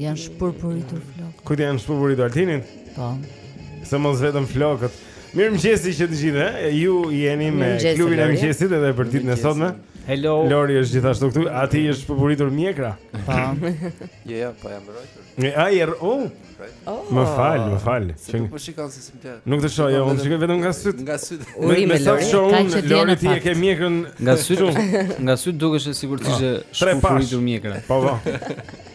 Janë shpërpuritur flokët. Kujt janë shpërpuritur Altinit? Po. Se mos vetëm flokët. Mirëmëngjesi që të gjithë, eh? ju jeni me klubin e mëngjesit edhe për ditën e sotme Hello Lori është gjithashtu këtu, atij i është shpërpuritur mjekra Po Jo, jo, po jam rojtur Një, a, jër, u oh. Më fal, më fal Se nuk po shikon se si më tjetër Nuk të shoh, jo, unë shikoj vetëm nga sytë Nga sytë Uri me Lori, ka që tjenë Lori ti e ke mjekrën Nga sytë, nga sytë dukesh sikur të është shpërpuritur mjekra Po, po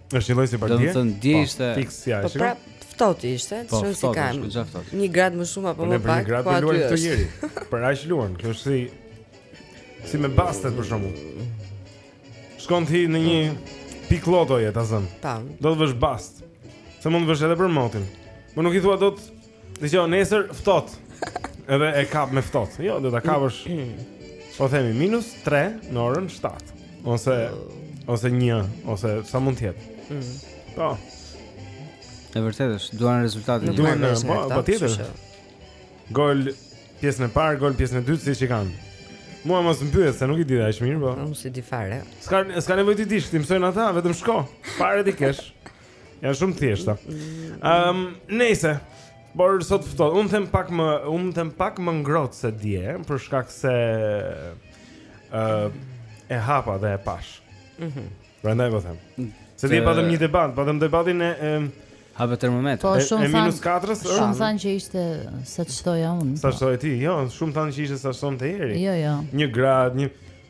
Është një lloj si pardje. Domethënë dje po, ishte fiks si ajo. Po prapë ftohtë ishte, po, çfarë si kam? Një grad më shumë apo po më pak, po aty është. Për një grad Për aq luan, kjo është si si me bastet për shembull. Shkon ti në një pikë llotoje ta zëmë. Tam. Do të vësh bast. Se mund të vësh edhe për motin. Po nuk i thua dot Dëgjoj, nesër ftohtë. Edhe e kap me ftohtë. Jo, do ta kapësh. Po themi minus 3 në orën 7 ose ose 1 ose sa mund të jetë. Mm. Po. E vërtetë është, duan rezultatin. Duan në po, po tjetër. Gol pjesën e parë, gol pjesën e dytë siç i kanë. Mua mos më pyet se nuk i di dhe aq mirë, po. Unë s'i di fare. S'ka s'ka nevojë t'i dish, t'i mësojnë ata, vetëm shko. Paret t'i kesh. Janë shumë të thjeshta. Ehm, um, nejse. Por sot ftohtë, unë them pak më, unë them pak më ngrohtë se dje, për shkak se ë uh, e hapa dhe e pashë. Mhm. Mm Prandaj po them. Se dje patëm një debat, patëm debatin e, e hapa termometrit. Po shumë thanë. Minus 4 Shumë thanë që ishte sa ç'thoja unë. Sa ç'thoje ti? Jo, shumë thanë që ishte sa ç'thonte Eri. Jo, jo. Një grad, një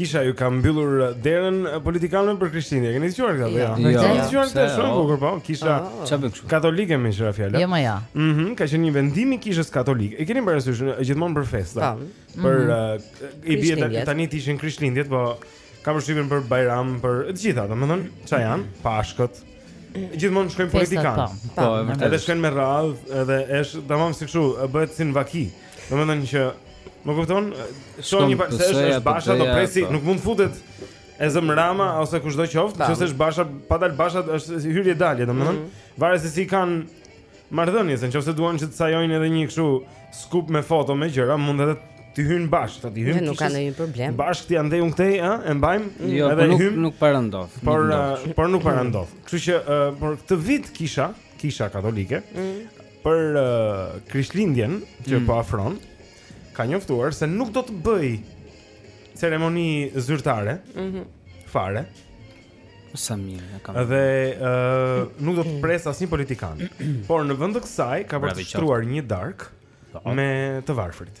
Kisha ju ka mbyllur uh, derën uh, politikanëve për Krishtlindje. E keni dëgjuar këtë apo jo? Jo. E keni dëgjuar këtë shumë bukur po? Kisha ah. çfarë bën kështu? Katolike më sa ra fjala. Jo, jo më. Mhm, ka qenë një vendim i kishës katolike. E keni parasysh uh, gjithmonë për festa. Për mhm. i bie tani të ishin Krishtlindjet, po kam përshtypjen për Bajram, për të gjitha, domethënë, ça janë? Pashkët. Gjithmonë shkojnë politikanë. Po, po, po, po, edhe shkojnë me radhë, edhe është tamam si kështu, bëhet si në vaki. Domethënë që më kupton, çon një pak se është është Basha do presë, nuk mund të futet e zëmë Rama ose kushdo qoftë, nëse është Basha, pa dalë Basha është hyrje dalje, domethënë. Mm -hmm. Varet se si kanë marrëdhëniet, se nëse duan që të sajojnë edhe një kështu skup me foto me gjëra, mund edhe të hyjnë bashkë, të hyjnë. Nuk ka ndonjë problem. Bashkë ti andej unë këtej, ë, e mbajmë, jo, edhe po nuk, hyjmë. Nuk para ndodh. Por nuk ndodh. por nuk para ndodh. Kështu që, uh, për këtë vit kisha, kisha katolike. Mm. për uh, Krishtlindjen që mm. po afron, ka njoftuar se nuk do të bëjë ceremoni zyrtare. Mhm. Mm fare. Sa mirë, e kam. Dhe ë uh, nuk do të presë asnjë politikan. Por në vend të kësaj ka për të shtruar një darkë po. me të varfrit.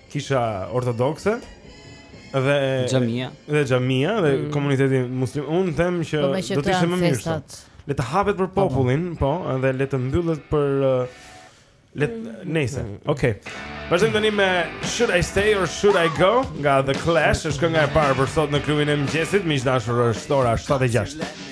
kisha ortodokse dhe xhamia dhe xhamia dhe mm. komuniteti muslim unë them që po do të ishte më mirë le të hapet për po, po. popullin po dhe le të mbyllet për uh, le mm. nejse mm. okay vazhdojmë tani me should i stay or should i go nga the clash është kënga e parë për sot në klubin e mëngjesit miq të dashur është ora 7:06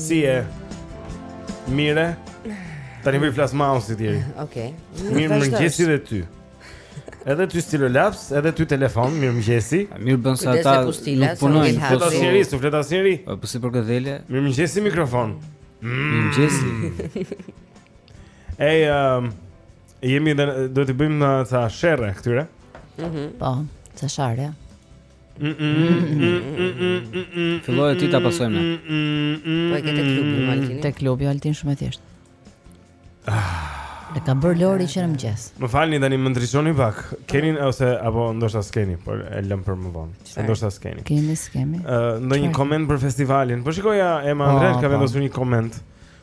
Si je Mirë Tani po i flas mausit të tjerët Oke Mirëmëngjesi dhe ty Edhe ty stilo laps, edhe ty telefon, mirëmëngjesi Mirë bën se ata nuk punojnë Nuk flet asnjëri, nuk flet asnjëri Për po, si për këtë dhele Mirëmëngjesi mikrofon Mirëmëngjesi mm. Ej, um, jemi dhe do të bëjmë ne ca sherre këtyre Mhm. Po, ca sherre Filloje ti ta pasojmë. Po e ke te klubi Altin. Te klubi Altin shumë e thjeshtë. Ah. E ka bërë Lori që në mëngjes. Më falni tani më ndriçoni pak. Keni ose apo ndoshta s'keni, por e lëmë për më vonë. Ndoshta s'keni. Keni s'kemi. Ë ndonjë koment për festivalin. Po shikoja Ema Andrea ka po. vendosur një koment.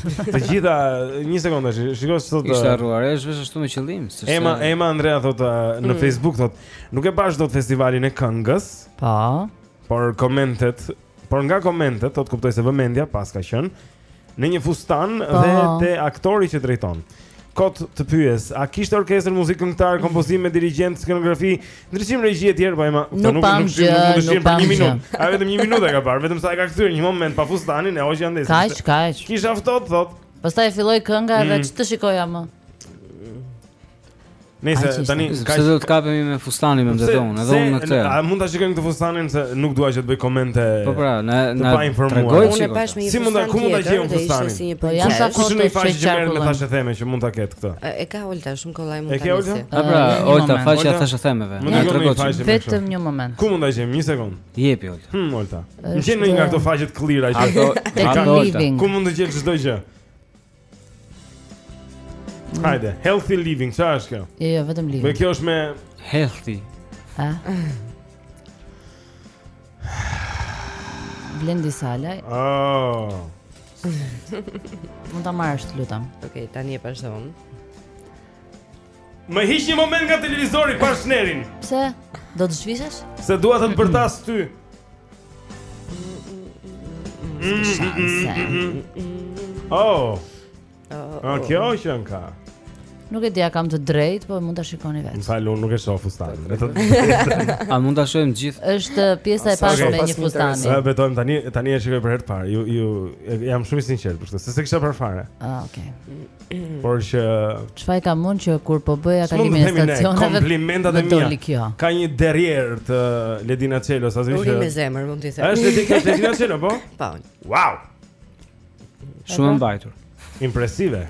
Të gjitha, një sekondë, shiko ç'thotë. Ishte harruar, është vetëm ashtu me qëllim, sepse Ema, Ema Andrea thotë në mm. Facebook thotë, nuk e pashë dot festivalin e këngës. Po. Por komentet, por nga komentet thotë kuptoj se vëmendja paska qenë në një fustan pa. Po. dhe te aktori që drejton. Kot të pyes, a kishte orkestër muzikë këngëtarë, mm. kompozime dirigjent, skenografi, ndriçim regji etj, po ema, nuk nuk nuk shih mund ta shihje për 1 minutë. A vetëm 1 minutë e ka parë, vetëm sa e ka kthyer një moment pashë fustanin e hoqja nejse. Kaq, kaq. Kisha ftohtë thot. Pastaj e filloi kënga edhe mm. ç'të shikoja më. Nejse tani kaq se do të kapemi me fustanin më mbetet, edhe unë me këtë. A mund ta shikojmë këtë fustanin se nuk dua që të bëj komente. Po pra, na na tregoj si po. Si mund ta ku mund ta gjej unë fustanin? Po ja sa kohë të faqe që merr me thashetheme që mund ta ketë këtë. E ka Olta shumë kollaj mund ta ketë. E ka Olta? A pra, Olta faqja thashethemeve. Mund të tregoj faqe. Vetëm një moment. Ku mund ta gjejmë? Një sekondë. Jepi Olta. Hm Olta. Gjej një nga këto faqe të klira që ato kanë Olta. Ku mund të gjej çdo gjë? Hajde, healthy living, ça është kjo? Jo, jo, vetëm living. Po kjo është me healthy. Ha? Blendi Salaj. Oh. Mund ta marrësh, të lutem. Okej, okay, tani e pashë. Më hiq një moment nga televizori pash nderin. Pse? Do të zhvishesh? Se dua të të bërtas ty. Oh. Oh, kjo qenka Nuk e di a kam të drejtë, po mund ta shikoni vetë. Më fal, unë nuk e shoh fustanin. A mund ta shohim të gjithë? Është pjesa e parë me një fustan. Ju betohem tani, tani e shikoj për herë të parë. Ju ju jam shumë i sinqertë për këtë, se s'e kisha parë fare. Ah, okay. Por që çfarë kam unë që kur po bëja kalimin e stacioneve. Komplimentat e mia. Ka një derrier të Ledina Çelos, as vishë. Urime me zemër mund t'i them. Është Ledina Çelos, Ledina Çelos, po? Po. Wow. Shumë mbajtur. Impresive.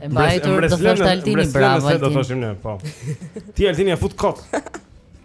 E mbajtur do të thosh Altini, bravo. Do të thoshim ne, po. Ti Altini e fut kot.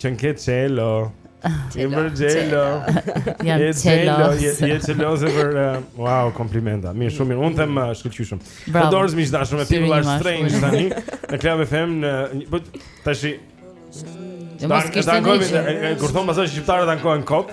Qenke Çelo. Ti më gjelo. Jam Çelo. Je Çelo se për uh, wow, komplimenta. Mirë, shumë mirë. Unë them uh, shkëlqyshëm. Po dorëz miq të dashur me People Are Strange tani. Në Club FM në po tash Mos kishte ndonjë. Kur thonë pastaj shqiptarët ankohen kot,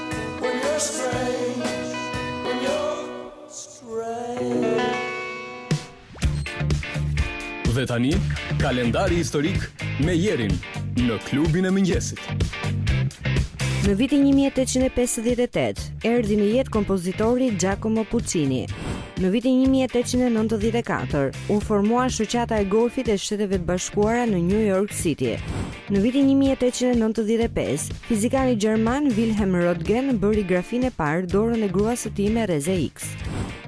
Dhe tani, kalendari historik me Jerin në klubin e mëngjesit. Në vitin 1858, erdhi në jetë kompozitori Giacomo Puccini. Në vitin 1894, u formua Shoqata e Golfit e Shteteve të Bashkuara në New York City. Në vitin një mijë e tetëqind e nëntëdhjetë e pesë, fizikani gjerman Wilhelm Röntgen bëri grafinë e parë dorën e gruas së tij me rreze X.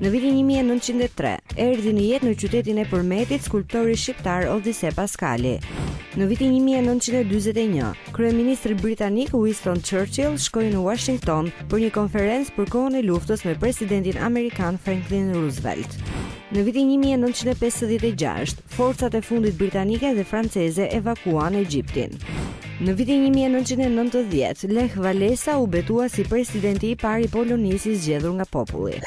Në vitin një mijë e nëntëqind e tre, erdhi në jetë në qytetin e Përmetit skulptori shqiptar Odise Paskali. Në vitin një mijë e nëntëqind e dyzet e një, kryeministri britanik Winston Churchill shkoi në Uashington për një konferencë për kohën e luftës me presidentin amerikan Franklin Roosevelt. Në vitin një mijë e nëntëqind e pesëdhjetë e gjashtë, Forcat e fundit britanike dhe franceze evakuuan Egjiptin. Në vitin një mijë e nëntëqind e nëntëdhjetë, Lech Walesa u betua si presidenti i parë i Polonisë i zgjedhur nga populli.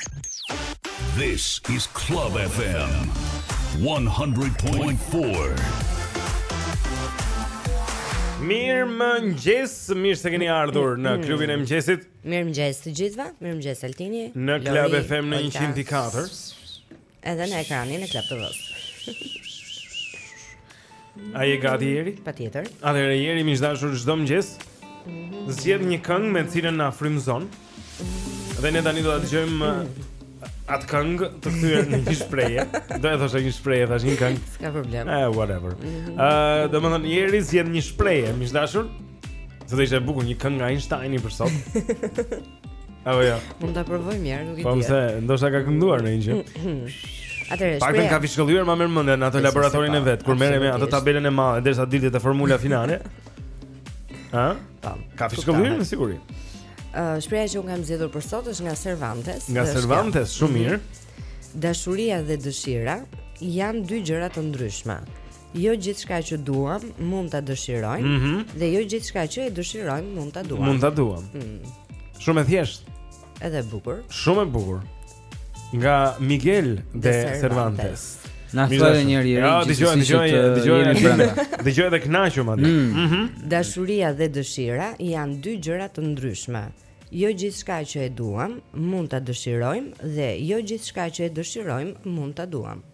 This is Club FM 100.4. Mirëmëngjes, mirë se keni ardhur në mm. klubin e mëngjesit Mirëmëngjes të gjithëve, mirëmëngjes Altini Në Club FM në 104 Edhe në ekranin e Club TV-së. A je gati Jeri? Patjetër Atëherë Jeri miq të dashur çdo mëngjes mhm. Zgjedh një këngë me të cilën na frymëzon mhm. Dhe ne tani do të dëgjojmë mhm. Atë këngë të kthyer në një shprehje Do e thosha një shprehje, thashë një këngë S'ka problem Eh, whatever uh, Domethënë, Jeri zgjedh një shprehje, miq të dashur Se do ishte bukur një këngë nga Einsteini për sot Apo jo. Mund ta provoj mirë, nuk e po, di. Po pse ndoshta ka kënduar ndonjë gjë. Atëherë, shprehja. Paktën ka fishkëlluar ma merr mendja në atë laboratorin e vet, kur merrej me atë tabelën e madhe derisa dilte te formula finale. Ha? Tam. Po, ka fishkëlluar me siguri. Ë, uh, shprehja që unë kam zgjedhur për sot është nga Cervantes. Nga Cervantes, shumë mhm. mirë. Dashuria dhe dëshira janë dy gjëra të ndryshme. Jo gjithçka që duam mund ta dëshirojmë mm -hmm. dhe jo gjithçka që e dëshirojmë mund ta duam. Mund ta duam. Mm. Shumë e thjeshtë. Edhe e bukur. Shumë e bukur. Nga Miguel de, de Cervantes. Cervantes. Na thonë njëri i ri. Ja, dëgjoj, dëgjoj, dëgjoj, dëgjoj. Dëgjoj dhe kënaqem madje. Mm. Mhm. Dashuria dhe dëshira janë dy gjëra të ndryshme. Jo gjithçka që e duam mund ta dëshirojmë dhe jo gjithçka që e dëshirojmë mund ta duam.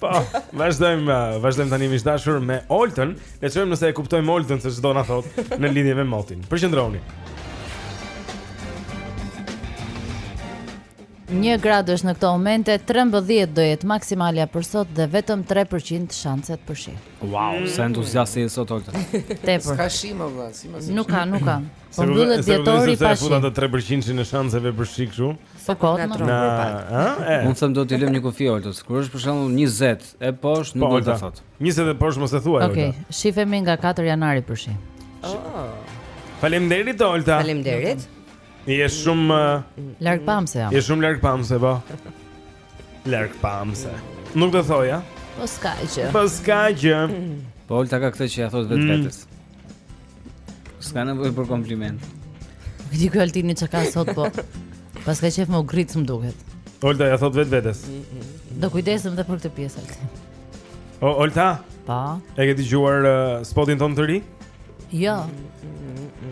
Po, vazhdojmë, uh, vazhdojmë tani miq të dashur me Oltën. Le të shohim nëse e kuptojmë Oltën se ç'do na thotë në lidhje me motin. Përqendroni. Një gradë është në këto momente, 13 do jetë maksimalja për sot dhe vetëm 3% shanset për shi. Wow, mm. sa entuziaste je sot Olta. Tepër. S'ka shi më vë, si më. Nuk ka, nuk ka. Po mbyllet dhjetori pa shi. S'e futa atë 3%-shin e shanseve për shi kështu. Po kot më. Na, ë? Unë them do t'i lëmë një kufi Oltës. Kur është për shembull 20 e poshtë nuk po, do të thotë. 20 e poshtë mos e thuaj Olta. Okej, okay. shihemi nga 4 janari për shi. Oh. Faleminderit Olta. Faleminderit. Je shumë uh, largpamëse jam. Je shumë largpamëse, po. Largpamëse. Nuk do thoja. Po s'ka gjë. Po s'ka gjë. Po Olta ka këtë që ia thotë vetë mm. vetes. S'ka nevojë për kompliment Këti kjo Altini që ka sot po Po s'ka qejf me u ngritë se më duket Olta, ia thotë vetë vetes Do kujdesem dhe për këtë pjesë Altin O, Olta? Pa po. E ke dëgjuar uh, spotin tonë të ri? Jo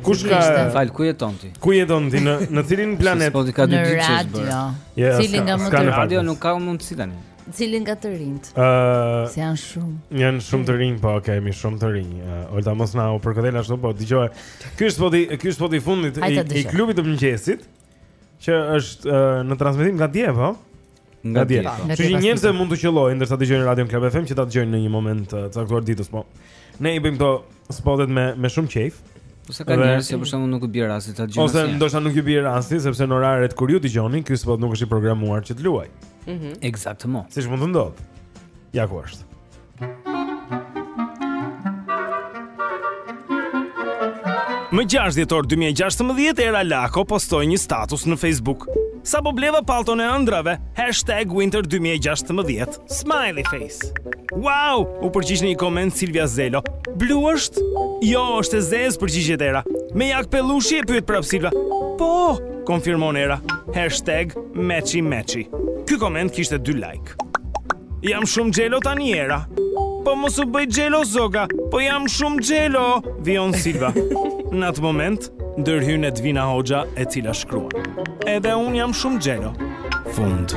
Ku, më fal ku jeton ti? Ku jeton ti në në cilin planet? Në radio. Yes, jo, cilin nga, më të radio nuk ka mundësi tani. Cilin nga të rinjtë? Ëh, uh, si janë shumë. Janë shumë të rinj, po kemi shumë të rinj. Uh, Olta mos na u përkëdhel ashtu, po dëgjoje. Ky është spoti, ky është spoti i fundit i, i klubit të mëngjesit që është uh, në transmetim nga dje, po? Nga dje. Që njerëzit mund t'u qëllojë ndërsa dëgjojnë Radio Club FM që ta dëgjojnë në një moment të uh, caktuar të ditës, po. Ne i bëjmë këto spotet me me shumë qejf. Po se ka njerëz që për shembull nuk u bie rasti ta dëgjojnë. Ose ndoshta nuk ju bie rasti sepse në oraret kur ju dëgjoni, ky spot nuk është i programuar që të luajë. Mhm. Mm Eksaktëmo. Siç mund të ndodhë. Ja ku është. Më 6 dhjetor 2016 Era Lako postoi një status në Facebook. Sapo bleva pallton e ëndrrave #winter2016. Smiley face. Wow, u përgjigj në një koment Silvia Zelo. Blu është? Jo, është e zezë, përgjigjet Era. Me jakë pellushi e pyet prapë Silva. Po, konfirmon Era. Hashtag matchy matchy. Ky koment kishte 2 like. Jam shumë xhelo tani Era. Po mos u bëj xhelo zoga, po jam shumë xhelo, vijon Silva. Në atë moment ndërhyn Edvina Hoxha e cila shkruan. Edhe unë jam shumë xhelo. Fund.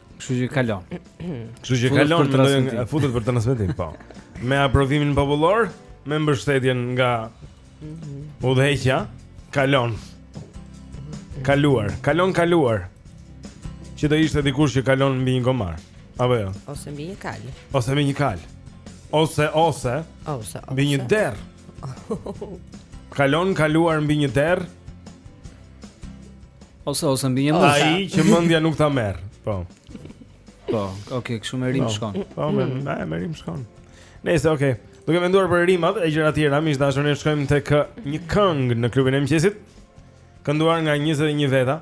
Kështu që kalon. Kështu që kalon për transmetim. E futet për transmetim, po. Me aprovimin popullor, me mbështetjen nga mhm. udhëheqja, kalon. Kaluar, kalon kaluar. Që do ishte dikush që kalon mbi një gomar. Apo jo. Ose mbi një kalë. Ose mbi një kalë. Ose ose. Ose. Mbi një derr. Kalon kaluar mbi një derr. Ose ose mbi një mos. Ai që mendja nuk ta merr. Po. Po, okay, kështu me rimë po. shkon. Po, me mm. me, me rimë shkon. Nëse okay. Duke menduar për rimat e gjëra të tjera, miq të dashur ne shkojmë tek uh, një këngë në klubin e mëngjesit. Kënduar nga 21 veta.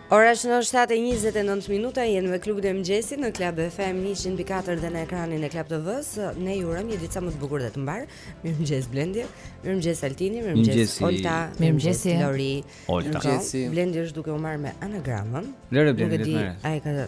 Ora është në 7:29 minuta, jemi me klubin e mëngjesit në Club FM 104 dhe në ekranin e Club TV-së. Ne ju urojmë një ditë sa më të bukur dhe të mbarë. Mirëmëngjes Blendi, mirëmëngjes Altini, mirëmëngjes Olta, mirëmëngjes Lori. Olta. Blendi është duke u marrë me anagramën. Lëre Blendi. Nuk e di, ai ka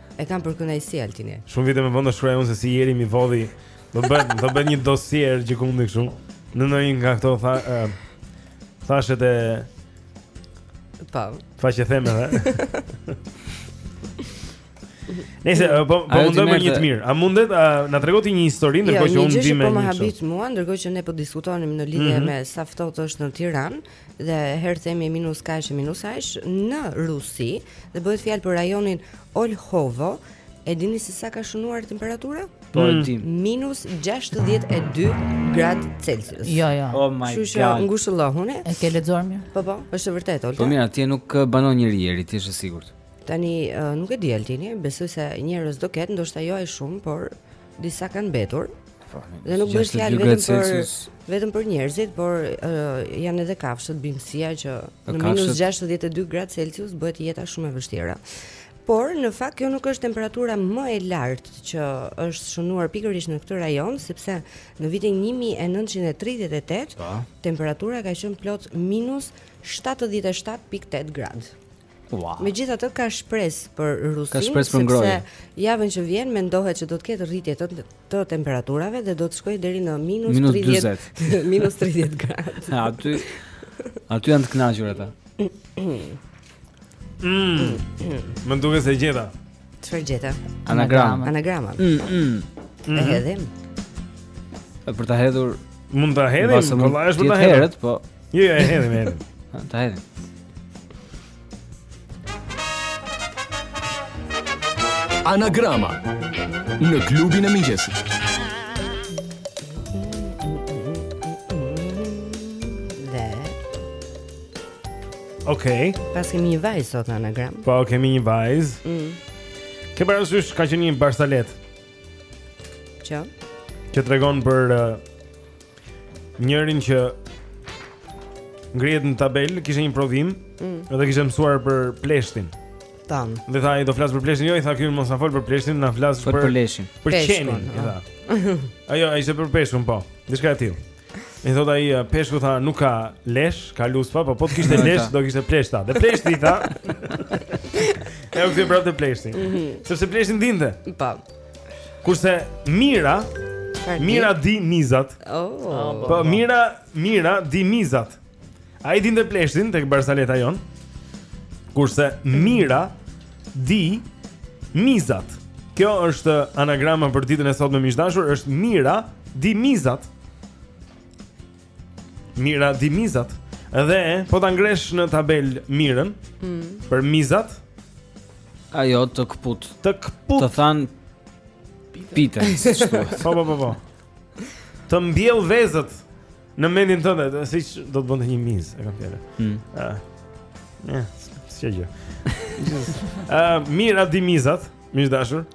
E kam për kënaqësi Altini. Shumë vite më vonë do shkruaj unë se si Eri m'i vodhi. Do bëhet, do bëhet një dosier gjëkundi kështu. Në ndonjë nga këto tha, uh, thashe e Po. Faqe themeve. Nëse po po mundohem një të mirë. A mundet a na tregon ti një histori ndërkohë jo, që unë di më. Jo, më habit mua, ndërkohë që ne po diskutonim në lidhje mm -hmm. me sa ftohtë është në Tiranë. dhe herë themi e minus kaq e minus aq në Rusi dhe bëhet fjalë për rajonin Olhovo e dini se sa ka shënuar temperatura po e mm. dim minus 62 gradë Celsius jo jo oh my Shusha, god kështu që ngushëllohuni e ke lexuar mirë po po është e vërtetë olta po mirë atje nuk uh, banon njeri eri ti je i sigurt tani uh, nuk e di altini besoj se njerëz do ketë ndoshta jo aq shumë por Disa kanë mbetur. Po, dhe nuk bëhet fjalë vetëm për vetëm për njerëzit, por uh, janë edhe kafshët bimësia që në minus 62 gradë Celsius bëhet jeta shumë e vështirë. Por në fakt kjo nuk është temperatura më e lartë që është shënuar pikërisht në këtë rajon, sepse në vitin 1938 pa. Po. temperatura ka qenë plot minus 77.8 gradë. Wow. Megjithatë ka shpresë për Rusinë, ka shpresë për ngrohje. Sepse javën që vjen mendohet se do të ketë rritje të, të temperaturave dhe do të shkojë deri në minus, minus 30, minus 30 gradë. Aty aty janë të kënaqur ata. Mm. Më duket se e gjeta. Çfarë gjete? Anagrama. Anagrama. Mm, mm. E mhm. hedhim. Për ta hedhur mund ta hedhim, po është për ta hedhur. Po. Jo, jo, e hedhim, e hedhim. Ta hedhim. Anagrama në klubin e mëngjesit. Dhe Okej. Okay. Paskemi një vajzë sot në anagram. Po, kemi një vajzë. Mm. Ke parasysh ka qenë një barsaletë. Që? Që tregon për uh, njërin që ngrihet në tabelë, kishte një provim mm. dhe kishte mësuar për pleshtin. Tan. Dhe tha ai do flas për pleshtin, jo i tha ky mos na flit për pleshtin, na flas për për peshkun. Për qenin, i tha. Ajo ai ishte për peshkun, po. Diçka e tillë. I thotë ai peshku tha nuk ka lesh, ka luspa, po po të kishte lesh do kishte pleshta. Dhe pleshti i tha. E u kthye prapë te pleshti. Mhm. Sepse pleshtin dinte. Po. Kurse Mira Mira di mizat. Oh. Po Mira, Mira di mizat. Ai dinte pleshtin tek barsaleta jonë. Kurse Mira di mizat. Kjo është anagrama për ditën e sotme miq të dashur, është Mira di mizat. Mira di mizat. Dhe po ta ngresh në tabelë Mirën mm. për mizat. Ajo të këput. Të këput. Të than petën, siç thua. Po po po po. Të mbjell vezët në mendjen tënde, siç do të bënte një mizë, e kam fjalën. Ëh. Mm. Uh, ja, si gjë. Ëh, uh, mira di mizat, miq të dashur.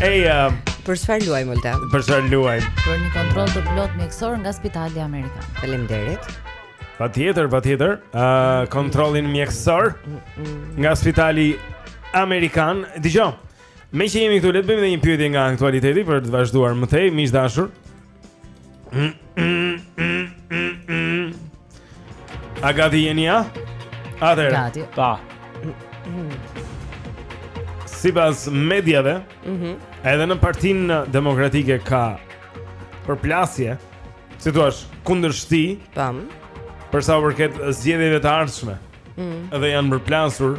Ej, uh, për çfarë luajmë, Olta? Për çfarë luajmë? Për një kontroll të plotë mjekësor nga Spitali Amerikan. Faleminderit. Patjetër, patjetër. Ë uh, kontrollin mjekësor nga Spitali Amerikan. Dëgjo. Meqë jemi këtu, le të bëjmë edhe një pyetje nga aktualiteti për të vazhduar më tej, miq të dashur. A gati jeni a? Atëherë Gati Pa Sipas mediave mm -hmm. Edhe në partinë demokratike ka Përplasje situatë kundërshtie Tam Për sa u përket zgjedhjeve të ardhshme mm -hmm. Edhe janë përplasur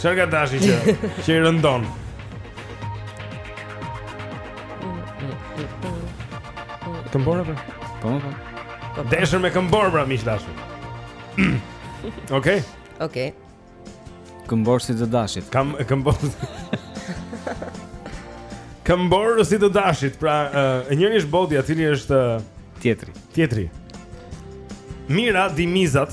Çfarë ka dashi që që i rëndon? Këmbora pra. Po, po. po. Deshë me këmborë pra miq të dashur. Okej. Okej. Këmborë si të dashit. Kam këmborë. Këmborë si të dashit. Pra, ë njëri është bodi, i cili është tjetri. Tjetri. Mira di mizat.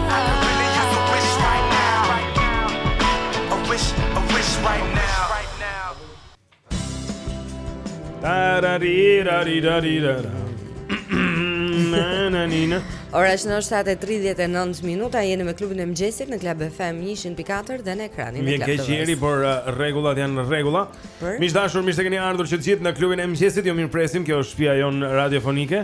Ora është 7:39 minuta, jeni me klubin e mëngjesit në Club FM 104 dhe në ekranin e Club TV. Më vjen keq Jeri, por uh, rregullat janë rregulla. Miq të dashur, mirë se keni ardhur që të gjithë në klubin e mëngjesit. Ju mirëpresim, kjo është shtëpia jonë radiofonike.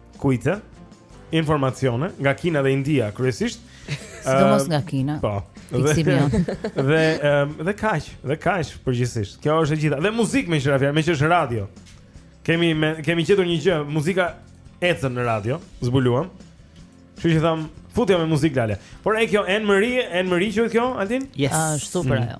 kujtë, informacione nga Kina dhe India kryesisht. Sidomos nga Kina. Po. Dhe dhe um, dhe kaq, dhe kaq përgjithësisht. Kjo është e gjitha. Dhe muzikë me që ra fjala, meqë është radio. Kemi me, kemi gjetur një gjë, muzika ecën në radio, zbuluam. Kështu që thamë, futja me muzikë lale. Por e kjo Anne Marie, Anne Marie qe kjo, Altin? Yes. Është super mm. ajo.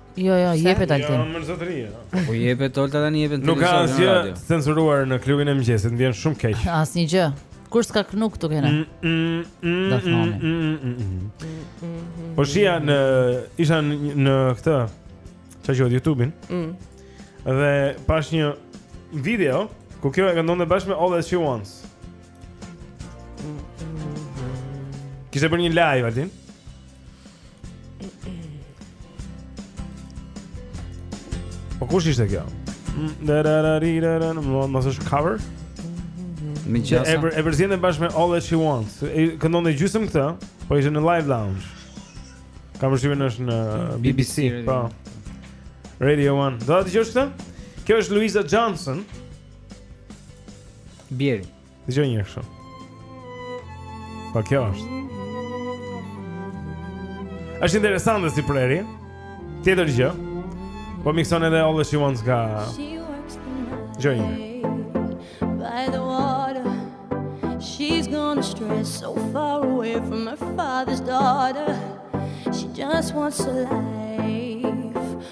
Jo, jo, jepet Altin. Jo, mor zotëri. Po jepet Olta tani jepet në radio. Nuk ka asgjë censuruar në klubin e mëngjesit, më vjen shumë keq. Asnjë gjë. Kur s'ka kënu këtu kena. Mm, mm, mm, Do thoni. Po shihja në isha në këtë çka quhet YouTube-in. Mm. Dhe pash një video ku kjo e këndonte bashkë me All That She Wants. Kishte bërë një live Altin. Po kush ishte kjo? Mos është cover? Me gjasa? E, e përziente bashkë me All That She Wants Këndonte gjysmën këtë Po ishte në live lounge Kam përshtypjen është në BBC, BBC po. Radio 1 Do ta dëgjosh këtë? Kjo është Louisa Johnson Bjeri Dëgjoj një kështu. Po kjo është. Është interesante si prerje. Tjetër gjë. Po mikson edhe All That She Wants dëgjoje. By the water. She's gone astray so far away from her father's daughter. She just wants a life.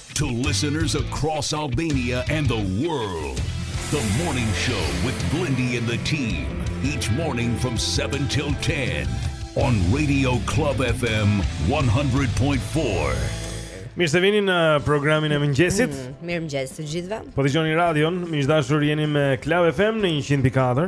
To listeners across Albania and the world, the morning show with Blendi and the team, each morning from 7 till 10 on Radio Club FM 100.4. Mirë se vini në programin e mëngjesit. Mm, Mirëmëngjes të gjithëve. Po dëgjoni radion, miq të dashur, jeni me Club FM në 100.4.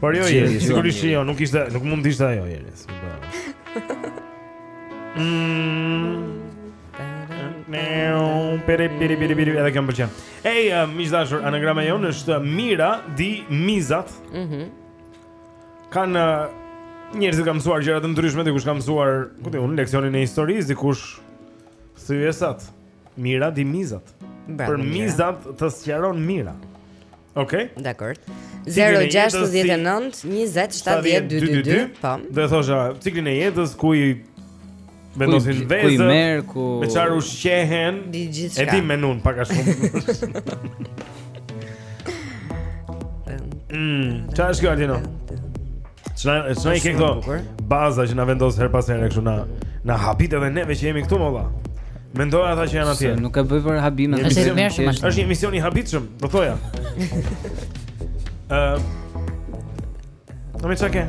Por jo, Jeri, sigurisht jo, nuk ishte, nuk mund të ishte ajo Jeri. Mm. Pere, pere, pere, pere, edhe kjo më pëlqen Ej, uh, miq të dashur, anagrama jonë është Mira di Mizat mm -hmm. Kanë uh, njerëzit kanë mësuar gjëra të ndryshme, dikush ka mësuar, ku di unë, leksionin e historisë, dikush thyesat. Mira di mizat. Për mizat të sqaron Mira. Okej. Okay. Dakord. 069 20 70 222. Po Do thosha, ciklin e jetës ku i Vendosin vezët Ku i merr, ku Me çfarë ushqehen Di gjithçka E di menun, pak a shumë Mmm, ça është kjo, Altino? Ç'na ç'na i ke këto basa që na vendos herë pas here kështu na na habit edhe neve që jemi këtu more. Mendo ata që janë atje. Nuk e bëj për habi. Është më shumë. Është një mision i habitshëm, do thoja. Ëm. Nuk më çake.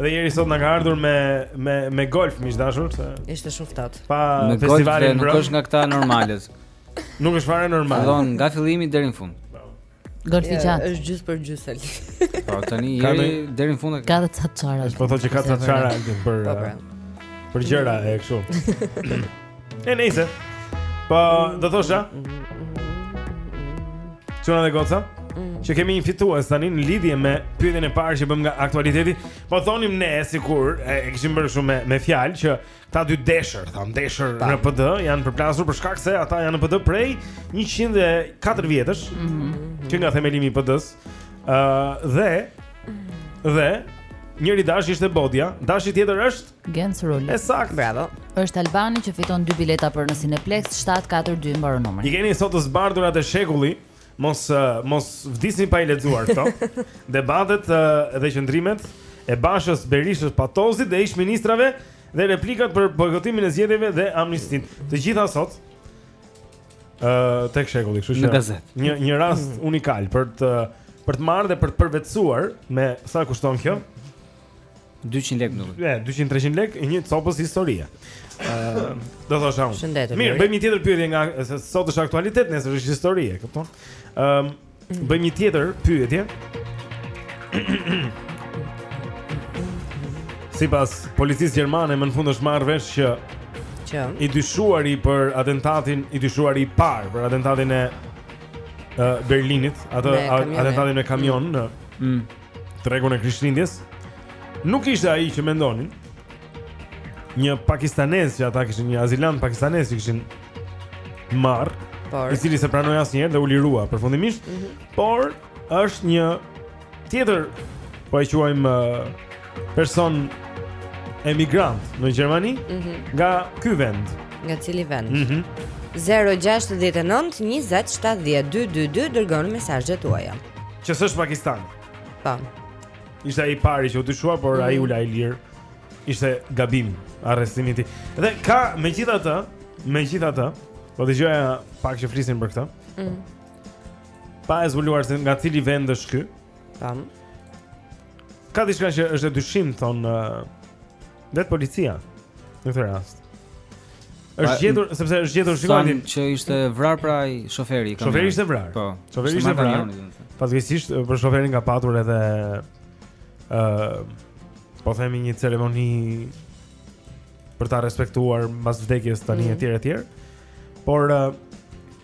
Dhe Eri sot na ka ardhur me me me golf miq të dashur se ishte shumë ftohtë. Pamë festivalin golf, nuk është nga këta normale. nuk është fare normale. Dmth nga fillimi deri në fund. Golfi i gjatë. Është gjysmë për gjysmë Aldi. Po tani Eri deri në fund. Ka ca të çara. Po thotë që ka ca të çara Aldi për po, pra. për gjëra e kështu. E nejse. Po do thosha. Çuna dhe goca. Mm. Që kemi një fitues tani në lidhje me pyetjen e parë që bëmë nga aktualiteti. Po thonim ne sikur e kishim bërë shumë me, me fjalë që Këta dy deshë, tha deshë në PD janë përplasur për shkak se ata janë në PD prej 24 vjetësh. Mm -hmm. Që nga themelimi i PD-s. Ëh uh, dhe dhe njëri dash ishte Bodeja, dashi tjetër është Genc Ruli. E saktë. Bravo. Është Albani që fiton dy bileta për në Cineplexx 742 mbaron numri. I keni sot të zbardhurat e Shekullit. Mos uh, mos vdisni pa i lexuar këto. Debatet uh, dhe qëndrimet e Bashës, Berishës, Patozit dhe ish-ministrave dhe replikat për bojkotimin e zgjedhjeve dhe amnistinë. Të gjitha sot ë uh, tek Shekulli, kështu që në gazetë. Një një rast mm. unikal për të për të marrë dhe për të përvetësuar me sa kushton kjo. 200 lekë më duket. 200 300 lekë një copëz historie. Ëh, do thosha unë. Shëndetë. Mirë, bëjmë një tjetër pyetje ngase sot është aktualitet, nesër është historie, e kupton? Ëm, um, bëjmë një tjetër pyetje. Sipas policisë gjermane më në fund është marrë vesh që që i dyshuari për atentatin, i dyshuari i parë për atentatin e uh, Berlinit, atë atentatin me kamion në mm. tregun e Krishtlindjes. Nuk ishte ai që mendonin. Një pakistanez që ata kishin një azilant pakistanez që kishin marrë, i cili s'e pranoi asnjëherë dhe u lirua përfundimisht, mm -hmm. por është një tjetër po e quajmë person emigrant në Gjermani mm -hmm. nga ky vend. Nga cili vend? Mm -hmm. 069 20 70 222 dërgoni mesazhet tuaja. Që s'është Pakistan. Tan. Ishte ai i pari që u dyshua, por mm. ai u la i lirë. Ishte gabim arrestimi i tij. Dhe ka megjithatë, megjithatë, po dëgjoja pak që flisin për këtë. Mm. Pa e zbuluar se nga cili vend është ky. Tan. Ka diçka që është e dyshimtë thonë uh, Vetë policia në këtë rast. Është gjetur sepse është gjetur shikoni thonë që ishte vrarë pra ai shoferi i kamionit. Shoferi ishte vrarë. Po. Shoferi ishte vrarë. Fatkeqësisht për shoferin ka patur edhe ë uh, po themi një ceremoni për ta respektuar mbas vdekjes tani mm. etj etj. Por uh,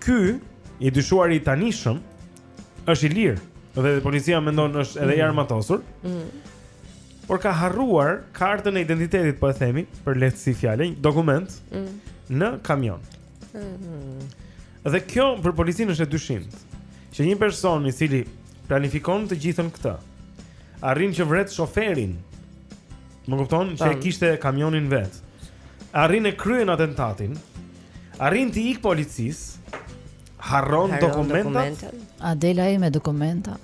ky i dyshuari i tanishëm është i lirë dhe policia mendon është edhe i mm. armatosur. Mm. por ka harruar kartën e identitetit, po e themi, për lehtësi fjale, një dokument mm. në kamion. Mm. Dhe kjo për policinë është e dyshimtë, që një person i cili planifikon të gjithën këtë, arrin që vret shoferin. Më kupton që e kishte kamionin vetë. Arrin e kryen atentatin. Arrin t'i ikë policisë. Harron dokumentat. A del ai me dokumenta.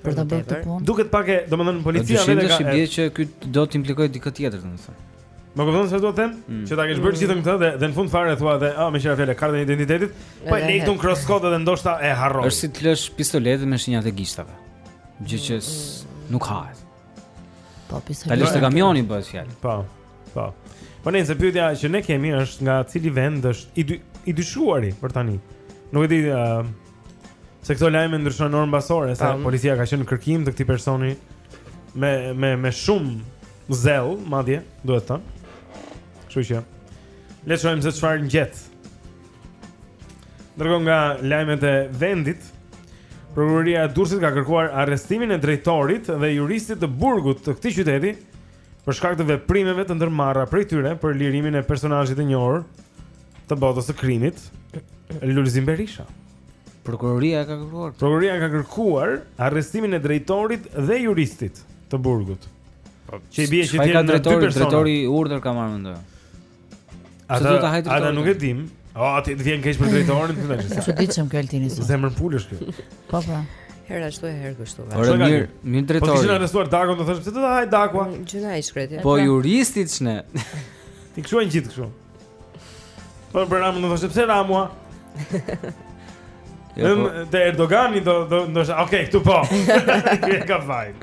Për ta bërë këtë punë. Duket pak e, domethënë policia vetë ka. Dyshimet, që i bie që ky do të implikojë dikë tjetër, domethënë. Më kupton se ç'dua të them? Mm. Që ta kesh bërë gjithën këtë dhe dhe në fund fare thua dhe, ah, meqë ra fjala kartën e identitetit, po e lek ton cross code dhe ndoshta e harron. Është si të lësh pistoletë me shenjat e gishtave. Gjë që nuk hahet. Po pistoletë. Ta lësh te kamioni bëhet fjalë. Po. Po. Po nëse pyetja që ne kemi është nga cili vend është i dy, i dyshuari për tani. Nuk e di, uh, Se këto lajme ndryshojnë orë mbas ore, se policia ka qenë në kërkim të këtij personi me me me shumë zell, madje, duhet thënë. Kështu që le të shohim se çfarë ngjet. Ndërkohë nga lajmet e vendit, prokuroria e Durrësit ka kërkuar arrestimin e drejtorit dhe juristit të burgut të këtij qyteti, për shkak të veprimeve të ndërmarra prej tyre për lirimin e personazhit të njohur të botës së krimit, Lulzim Berisha. Prokuroria e ka kërkuar. Prokuroria ka kërkuar arrestimin e drejtorit dhe juristit të burgut. Po, që i bie që të jenë dy persona. Drejtori urdhër ka marrë mendoj. Ata ata nuk e dim. O, a të vjen keq për drejtorin ti tash. E çuditshme kjo Altini. Zemër pulësh kjo. Po po. Herë ashtu e herë kështu. Ore mirë, mirë drejtori. Po t'kishin arrestuar Dakun, do thosh pse do thoje Dakua? Mm, gjynah i shkretë. Po juristi ç'ne. Ti kshuan gjithë kështu. Po për Ramon do thosh pse Ramua? Jo, po. Te Erdogani do do ndoshta, okay, këtu po. Ka vibe.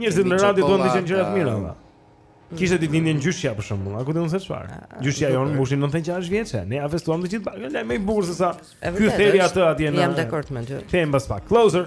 Njerëzit në radio duan të dëgjojnë gjëra të mira. Kishte ditëlindjen gjyshja për shembull, a kupton se çfarë? Gjyshja jonë mbushi 96 vjeçe, ne ia festuam të gjithë bashkë, ne më i bukur se sa. Ky e theri atë atje në. Jam dakord me ty. Them pas pak. Closer.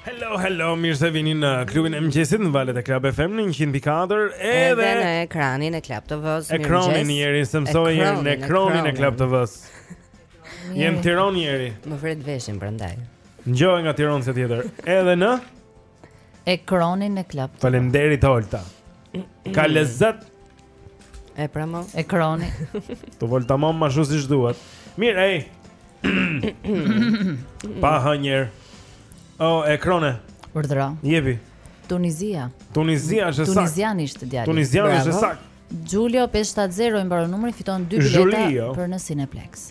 Hello, hello, mirë se vini në klubin e mëngjesit në valët e Club FM në 104 edhe, edhe në ekranin e Club TV. Ekron Eri, s'e mësoi në ekranin e Club TV. Jem tirons Eri. Më vret veshin prandaj. Ngjoje nga tironse tjetër. Edhe në ekranin e Club TV. Faleminderit Olta. Ka lezet E pra më ekroni Tu folt më më ashtu siç duhet Mirë, ej Pa hë njëherë O, oh, ekrone Urdhëro Jepi Tunizia Tunizia është saktë Tunizian ishte djali Tunizian ishte saktë Xhulio 570 i mbaron numri fiton 2 bileta për në Cineplexx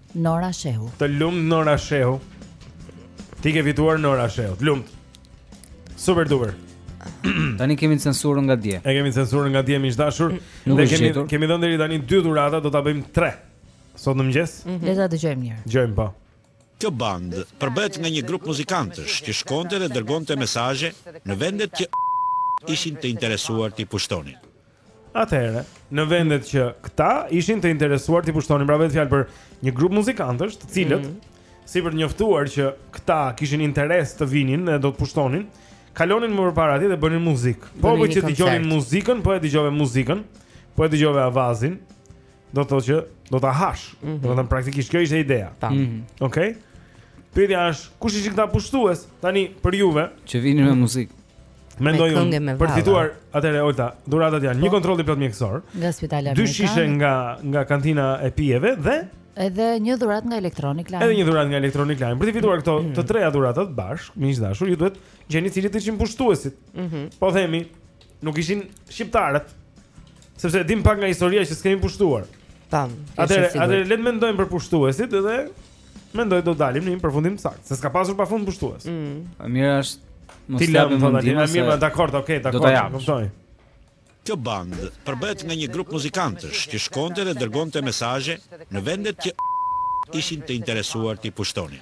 Nora Shehu. Të lumt Nora Shehu. Ti ke fituar Nora Shehu. Të lumt. Super duper. Tani kemi censurën nga dje. E kemi censurën nga dje miq të dashur. Nuk e kemi gjetur. kemi dhënë deri tani dy dhurata, do ta bëjmë tre. Sot në mëngjes? Mm -hmm. Le ta dëgjojmë një herë. Dëgjojmë po. Kjo band përbëhet nga një grup muzikantësh që shkonte dhe dërgonte mesazhe në vendet që ishin të interesuar t'i pushtonin. Atëherë, në vendet që këta ishin të interesuar t'i pushtonin, pra bëhet fjalë për një grup muzikantësh, të cilët mm -hmm. si për të njoftuar që këta kishin interes të vinin dhe do të pushtonin, kalonin më përpara atje dhe bënin muzikë. Po që dëgjonin muzikën, po e dëgjove muzikën, po e dëgjove avazin. do të thotë që do ta hash. Mm -hmm. Domethënë praktikisht kjo ishte ideja. Mm -hmm. Okej. Okay? Pyetja është, kush ishin këta pushtues tani për juve që vinin me muzikë? Me këngë, me valle. Për të fituar atëre Olta, dhuratat janë po, një kontroll i plotë mjekësor, nga Spitali Amerikan, dy shishe nga nga kantina e pijeve dhe edhe një dhuratë nga Electronic Line. Edhe një dhuratë nga Electronic Line. Për të fituar këto mm -hmm. të treja dhuratat bashkë, miq të dashur, ju duhet të gjeni cilët ishin pushtuesit. Mm -hmm. Po themi Nuk ishin shqiptarët. Sepse e dim pak nga historia që s'kemi pushtuar. Tamam. Atëre, atëre le të mendojmë për pushtuesit dhe mendoj do dalim në një përfundim të saktë, se s'ka pasur pafund pushtues. Ëh. Mm. Mirë është. Ti lëm vënë aty, më mirë, dakor, okay, dakor. Kuptoj. Kjo band përbëhet nga një grup muzikantësh që shkonte dhe dërgonte mesazhe në vendet që ishin të interesuar t'i pushtonin.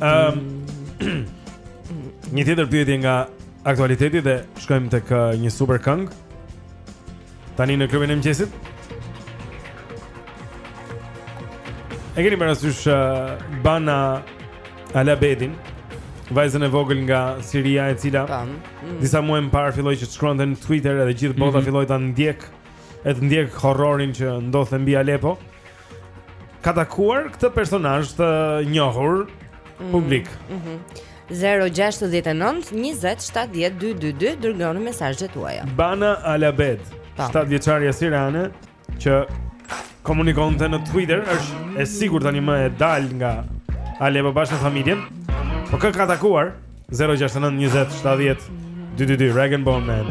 Ehm Një tjetër pyetje nga aktualiteti dhe shkojmë tek uh, një super këngë. Tani në klubin e mëngjesit. E keni parasysh uh, Bana Alabedin, vajzën e vogël nga Siria e cila Mm. disa muaj më parë filloi që të shkruante në Twitter edhe gjithë bota mm -hmm. filloi ta ndjekë, e të ndjekë horrorin që ndodhte mbi Alepo. ka takuar këtë personazh të njohur mm, publik. Mm -hmm. 069 20 7222 Dërgoni mesazhet tuaja Bana Alabed 7 po. vjeçarja siriane Që komunikonte në Twitter është e sigurt tanimë e dalë nga Alepo bashkë me familjen Po këtë ka takuar 069 20 7222 Rag'n'Bone Man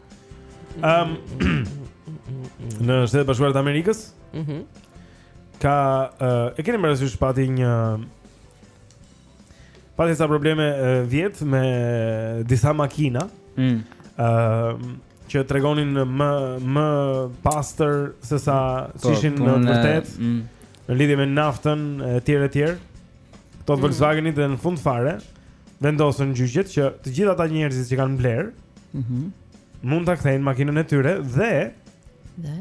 Ëm um, në Shtetet e Bashkuara të Amerikës. Mhm. Mm ka uh, e keni parasysh pati një pati ca probleme uh, vjet me disa makina. Mhm. Mm uh, që tregonin më më pastër se sa po, ishin në vërtetë. Mm. Në lidhje me naftën etj etj. Këto mm. Volkswagenit dhe në fund fare vendosën gjyqet që të gjithë ata njerëzit që kanë blerë, ëh, mm -hmm. mund ta kthejnë makinën e tyre dhe dhe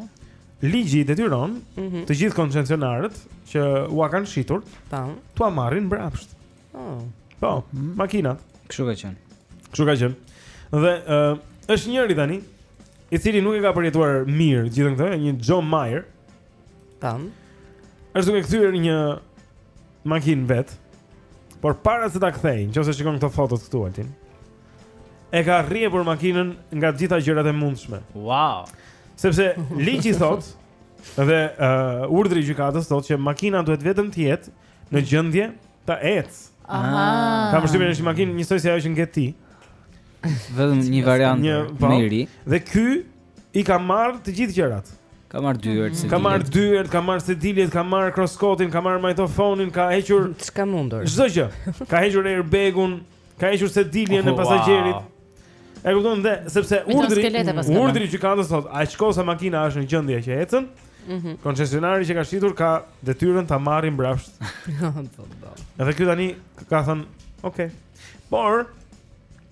ligji detyron mm -hmm. të gjithë koncesionarët që ua kanë shitur, tan, po. t'ua marrin mbrapsht. Oh. Po, mm -hmm. makinat. Kështu ka qenë. Kështu ka qenë. Dhe ëh, uh, është njëri tani i cili nuk e ka përjetuar mirë gjithë këtë, një John Mayer, Tam. Është duke kthyer një makinë vet. Por para se ta kthejë, nëse shikon këto fotot këtu Altin. E ka rrjepur makinën nga të gjitha gjërat e mundshme. Wow. Sepse ligji thotë dhe uh, urdhri i gjykatës thotë që makina duhet vetëm të jetë në gjendje të ecë. Aha. Kam përshtypjen është një makinë njësoj si ajo që nget ti. Vetëm një variant Një- po. më i ri. Dhe ky I ka marrë të gjithë gjërat. Ka marrë dyert, mm -hmm. ka marrë dyert, ka marrë sediljet, ka marrë kroskotin, ka marrë magnetofonin, ka hequr çka mundur. Çdo gjë. Ka hequr airbagun, ka hequr sediljen oh, e pasagjerit. Wow. E kupton dhe sepse urdhri, urdhri që kanë thotë, për sa ko' sa makina është në gjendje që ecën, Mhm. Koncesionari që ka shitur ka detyrën ta marrë mbrapsht. Po, po. Edhe ky tani ka thënë, "Ok." Por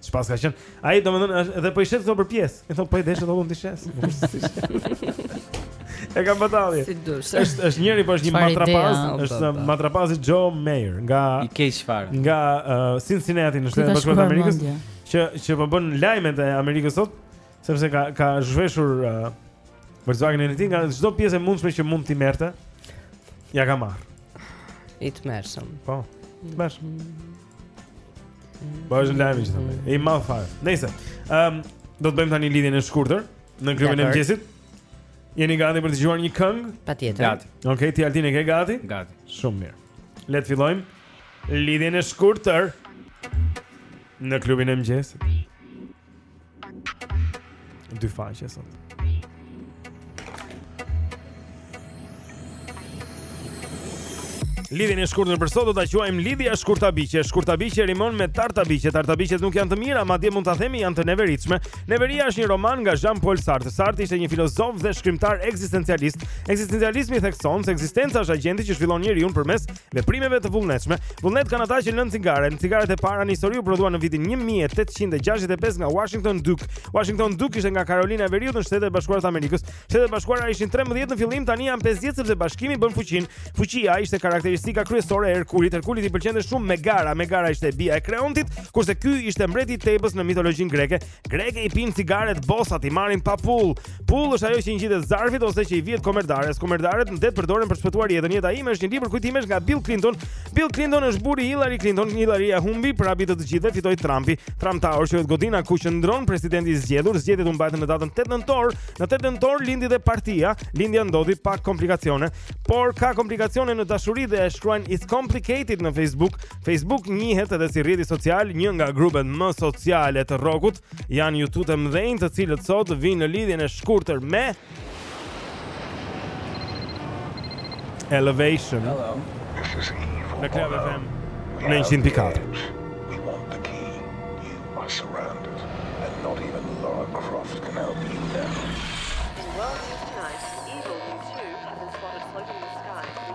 Çfarë ka qenë? Ai domethënë edhe po i shet këto për pjesë. I thonë po i deshe domethënë t'i shes. E kam batalje. Si dush. Është është njëri po është një matrapaz, është matrapazi Joe Mayer nga i keq fare. Nga Cincinnati në Shtetet e Bashkuara të Amerikës që që po bën lajmet e Amerikës sot sepse ka ka zhveshur Volkswagenin e tij nga çdo pjesë e mundshme që mund t'i merrte. Ia ka marrë. I tmerrshëm. Po. Tmerrshëm. Po është lajmi që thonë. I madh fare. Nëse, ehm, do të bëjmë tani lidhjen e shkurtër në klubin e mëngjesit. Jeni gati për të dëgjuar një këngë? Patjetër. Gati. Okej, okay, ti Altin e ke gati? Gati. Shumë mirë. Le të fillojmë lidhjen e shkurtër në klubin e mëngjesit. Dy faqe sot. Lidhjen e shkurtër për sot do ta quajmë lidhja e shkurtabiqe. Shkurtabiqe rimon me tartabiqe. Tartabiqet nuk janë të mira, madje mund ta themi janë të neveritshme. Neveria është një roman nga Jean-Paul Sartre. Sartre ishte një filozof dhe shkrimtar ekzistencialist. Ekzistencializmi thekson se ekzistenca është agjenti që zhvillon njeriun përmes veprimeve të vullnetshme. Vullnet kanë ata që lënë cigaren. Cigaret e para në histori u prodhuan në vitin 1865 nga Washington Duke. Washington Duke ishte nga Karolina e Veriut në Shtetet e Bashkuara të Amerikës. Shtetet e Bashkuara ishin 13 në fillim, tani janë 50 sepse bashkimi bën fuqinë. Fuqia ishte karakteristika kryesore e Herkulit. Herkulit i pëlqente shumë Megara. Megara ishte bija e Kreontit, kurse ky ishte mbreti i Tebës në mitologjinë greke. Greke i pinë cigaret bosat i marrin pa pull. Pull është ajo që i ngjitet zarfit ose që i vihet komerdares. Komerdaret në det përdoren për të shpëtuar jetën. Jeta ime është një libër kujtimesh nga Bill Clinton. Bill Clinton është burri i Hillary Clinton. Hillary-a humbi për habi të të gjithëve, fitoi Trumpi. Trump Tower quhet godina ku qëndron presidenti i zgjedhur. Zgjedhjet u mbajtën në datën 8 nëntor. Në 8 nëntor lindi dhe partia. Lindja ndodhi pa komplikacione, por ka komplikacione në dashuri dhe shkruajnë it's complicated në Facebook. Facebook njihet edhe si rrjeti social, një nga grupet më sociale të rrokut, janë U2 të mëdhenj, të cilët sot vijnë në lidhjen e shkurtër me Elevation. Hello. This is evil. Në Club FM. Në 104. We want the key. You are surrounded and not even Lara Croft can help you now.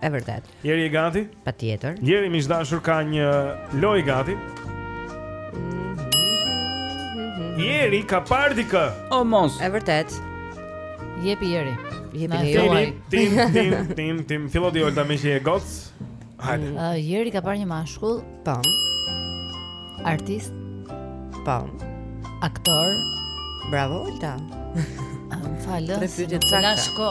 E vërtet. Jeri e gati? Patjetër. Jeri i dashur ka një loj gati. Jeri ka parë dikë. O mos. E vërtet. Jepi Jeri. Jepi Jeri. Tim tim tim tim fillon ti Ulta me një goc. Hajde. Uh, Jeri ka parë një mashkull. Po. Artist. Po. Aktor. Bravo Ulta. Falë. Tre shko.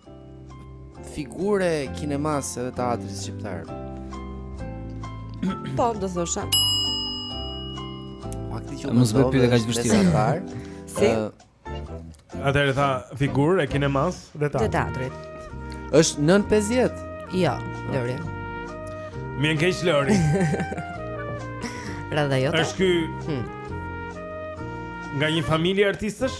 figurë e kinemasë edhe teatrit shqiptar. Po, do thosha. Fakti që mos bëj pyetje kaq vështirë. Si? Atëherë tha figurë e kinemas dhe teatrit. Dhe teatrit. Është nën 50. Jo, Lori. Më vjen keq Lori. Radha jote. Është ky. Hmm. Nga një familje artistësh?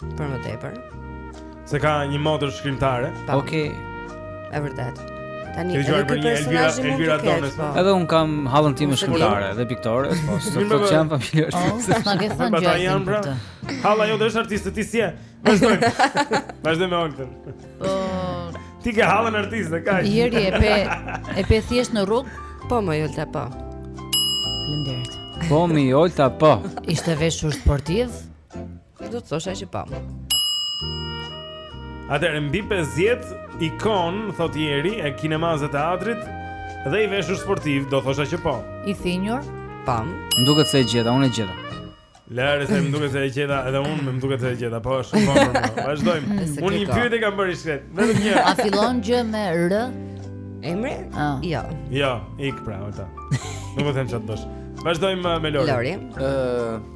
Për më tepër. Se ka një motër shkrimtare. Okej. Okay. Është vërtet. Tani e di për Elvira, Elvira Dones. Po. Edhe unë kam hallën time shkrimtare dhe piktore, po sot po jam familja. Oh, s'e ka thënë gjë. Ai pra. Halla jo, është artist ti si je? Vazhdojmë. Vazhdojmë me Oltën. Po. Ti ke hallën artist, e kaq. Jeri e pe e pe thjesht në rrugë. Po moj Olta po. Faleminderit. Po moj Olta po. Ishte veshur sportiv? Do të thosha që po. Atëherë mbi 50 ikonë thotë Jeri e kinemas dhe teatrit dhe i veshur sportiv do thosha që po. I thinjur, po. Më duket se e gjeta, unë e gjeta. Lëre se më duket se gjeta, edhe unë më duket se e gjeta, po është shumë po. Vazhdojmë. Unë një pyetje kam bërë shkurt. Vetëm një. A fillon gjë me R? Emri? Ah. Jo. Jo, ik pra, ata. Nuk e them ça të bësh. Vazhdojmë uh, me Lori. Lori. Ëh, uh,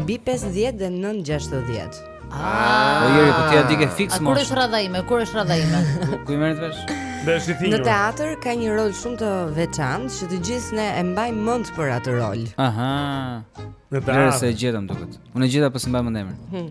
Mbi 50 dhe nën 60. Ah. Po Jeri, po ti e di ke fiks moshën. Kur është rradha ime? Kur është rradha ime? Ku i merret vesh? Në teatër ka një rol shumë të veçantë që të gjithë ne e mbajmë mend për atë rol. Aha. Në teatër. Nëse e gjeta m'duket. Unë e gjeta po s'po mbaj mend emrin. Hmm.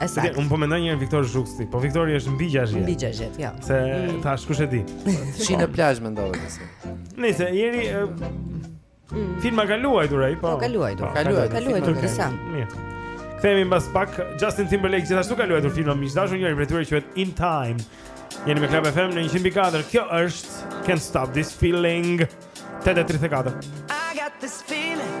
Ekzakt. Okay, unë po mendoj një Viktor Zhusti, po Viktori është mbi 60. Mbi 60, jo. Se mm. thashë kush e di. Shi në plazh mendoj se. Nëse Jeri mm. filma ka luajtur ai, po. Po ka luajtur, po, ka luajtur, ka luajtur disa. Mirë. Kthehemi mbas pak Justin Timberlake gjithashtu ka luajtur filma miq të dashur njëri prej tyre quhet In Time. Jeni me Club FM në 104. Kjo është Can't Stop This Feeling. Tetë e 34. I got this feeling.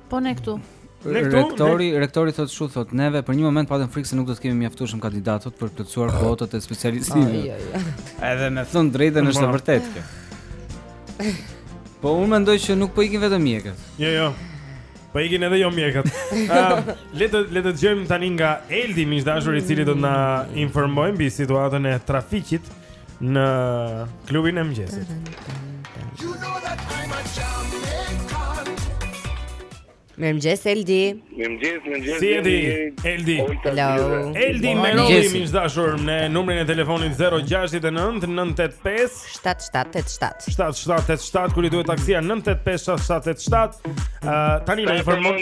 Po ne këtu. Rektori, rektori thotë kështu thotë, neve për një moment patëm frikë se nuk do të kemi mjaftueshëm kandidatë për të plotësuar kuotat e specializimit. Edhe me thënë drejtën është e po. vërtetë kjo. Po unë mendoj që nuk po ikin vetëm mjekët. Jo, jo. Po ikin edhe jo mjekët. Ëm, le të le të dëgjojmë tani nga Eldi, miq të dashur, i cili do të na informojë mbi situatën e trafikut. në klubin e mëngjesit. Mirëmëngjes, Eldi Mirëmëngjes, mirëmëngjes Si jeni, Eldi, Eldi Eldi me rodi miq të dashur Në numrin e telefonit 069 985 7787 7787 Kur i duhet taksia 985 7787 Tani na informon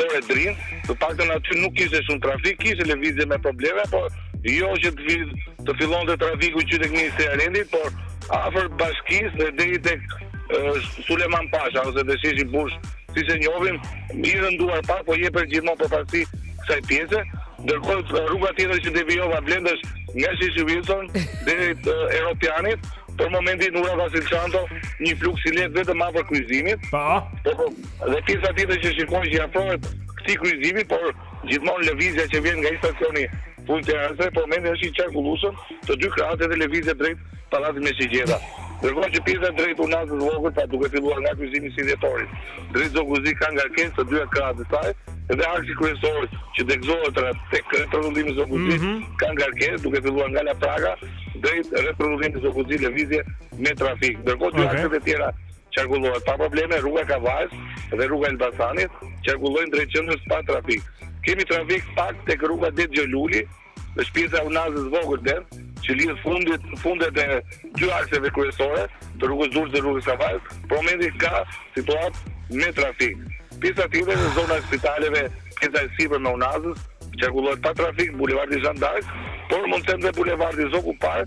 Torre Drin, të paktën aty nuk kishte shumë trafik, kishte lëvizje pa probleme, por jo që të fill, të fillonte trafiku që tek Ministria e Rendit, por afër bashkisë dhe deri tek Sulejman Pasha ose te sheshi Bush, siç e njohim, i rënduar pak, po jepet gjithmonë përparësi kësaj pjese. Ndërkohë rruga tjetër që devijova Blendi është nga sheshi Wilson deri te Europiani, për momentin ura Vasil Shanto, një fluks i lehtë vetëm afër kryqëzimit. Po. Po, po. Dhe pjesa tjetër që shikojnë që i afrohet këtij kryqëzimi, por gjithmonë lëvizja që vjen nga stacioni i fundit të Rezve, për momentin është i qarkullueshëm, të dy krahët edhe lëvizje drejt Pallatit me Shigjeta. Ndërkohë që pjesa drejt Unazës së Vogël, pra duke filluar nga kryqëzimi i 21 Dhjetorit, drejt Zogut të Zi ka ngarkesë të dy krahët e saj, edhe aksi kryesor që degëzohet drejt rrethrrotullimit Zogu i Zi ka ngarkesë, duke filluar nga Lapraka drejt rrethrrotullimit Zogu i Zi lëvizje me trafik. Ndërkohë dy akset e tjera Qarkullohen pa probleme rruga e Kavajës dhe rruga e Elbasanit, qarkullojnë drejt qendrës pa trafik. Kemi trafik pak tek rruga Dëd Gjo Luli, është pjesa e unazës vogël Den, që lidh fundit, fundet e dy akseve kryesore të rrugës Durrës dhe rrugës Kavajës, për momentin ka situatë me trafik. Pjesa tjetër është zona e spitaleve, pjesa e sipërme e unazës, qarkullohet pa trafik, bulevardi Jeanne d'Arc, por mund të them dhe bulevardi Zogu i Parë,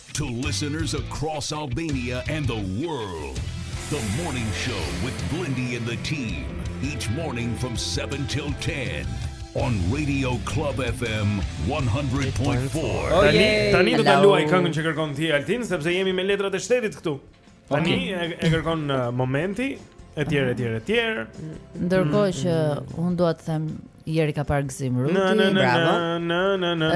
To listeners across Albania and the world, the morning show with Blendi and the team, each morning from 7 till 10 on Radio Club FM 100.4. Tani do ta luaj këngën që kërkon ti Altin sepse jemi me letrat e shtetit këtu. Tani okay. e, e kërkon uh, momenti etj etj etj. Ndërkohë që mm. unë dua të them Jeri ka parë Gëzim Rudin, bravo.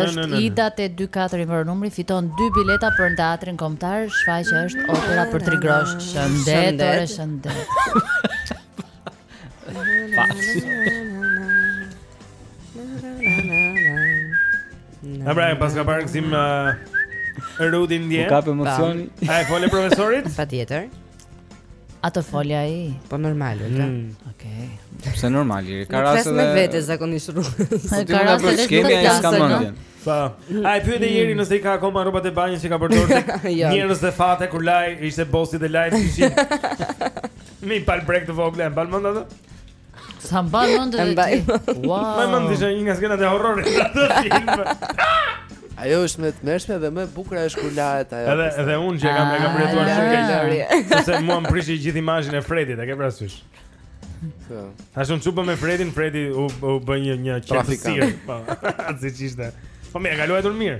Është Ida te 24 i vërë numri fiton dy bileta për në teatrin kombëtar, shfaqja është opera për tri grosh. Shëndet, ore shëndet. Faci. Na pra, paska parë Gëzim uh, Rudin dje. Të kapi emocioni. A e fole profesorit? Patjetër. A të foli ai? Po normal, e ka. Mm. Okej. Sepse normal, i ka raste me vete zakonisht rrugës. Po ka raste të kemi ai s'ka mendjen. Po. Ai pyet Jeri nëse i ka akoma rrobat e banjës që ka përdorur. Jo. Njerëz dhe fate kur lahej, ishte bosi dhe lahej, ishin. Me një palë brekë të vogla, mban mend atë? S'e mban mend atë? Mbaj. Wow. Mbaj mend, ishte një nga skenat e horrorit te ai film. Ajo është më e tmerrshme dhe më e bukura është kur lahet ajo Edhe, edhe unë që e kam e kam përjetuar ah, shumë keq Sepse mua më prishi gjithë imazhin e Fredit, e ke parasysh Ta shumë qupë me Fredin, Fredi u, u bë një, një qetësirë Po, ashtu siç ishte Po mirë, ka luajtur mirë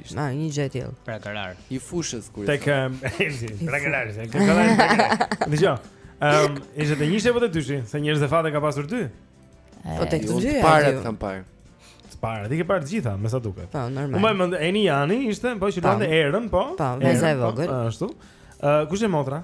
Ma, një gjë e tillë. Pragarar. I fushës kur. Tek Elsi, pragarar, se ka dalë pragarar. Dëgjo. Ehm, ishte te njëshi apo te dyshi? Se Njerëz e fate ka pasur dy. Po tek të dy. Pra i kam parë. Të parë, ti i ke parë të gjitha, me sa duket. Po, normal. Unë mbaj mend Eni Jani ishte, po që luante Erën, po. Po, vajza e vogël. Ashtu. Ë, kush e motra?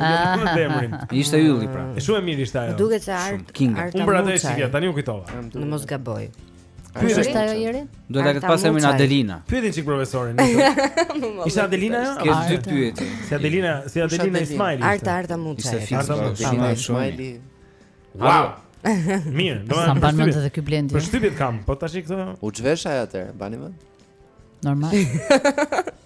Po emrin. Ishte ylli pra. Eh shumë e mirë ishte ajo. Duket se art. Unë për atë se tani u kujtova. Në mos gaboj. Kush është ajo njeri? Duhet ta ketë pasur emrin Adelina. Pyeteni çik profesorin. Ishte Adelina? Ke dy pyetje. Si Adelina, si Adelina Ismaili. Art Arta Muçaj. Ishte fikse Adelina Ismaili. Wow. Mirë, do ta mbajë mend edhe ky Blendi. Për shtypjet kam, po tash këto. U zhvesh ajo atë, bani më. Normal.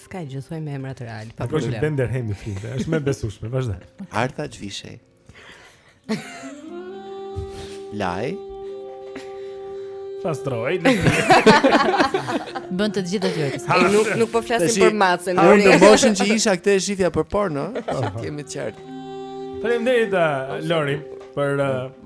S'ka gjë thuaj me emrat realë, pa problem. Ndërkohë Ben Shehi flinte, është më e besueshme, vazhdo. Arta zhvishej. Laje. Pastroje. Bën të gjitha gjërat. Ai nuk nuk po flasim për macën. Unë në moshën që isha këtë shifja për porno, ta kemi të qartë. Faleminderit uh, Lori për uh,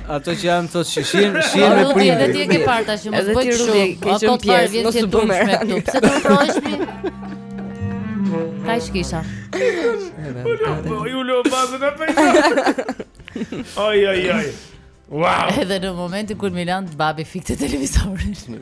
Ato që janë, thotë, që shihen, shihen me prindër. Edhe ti e ke parë tash, mos bëj kështu. Ato të parët vjen si turp me këtu. Pse do proheshni? Ka ish kisha. Ju lo bazë na pe. Oj oj oj. Wow. Edhe në momentin kur mua babi fikte televizorin.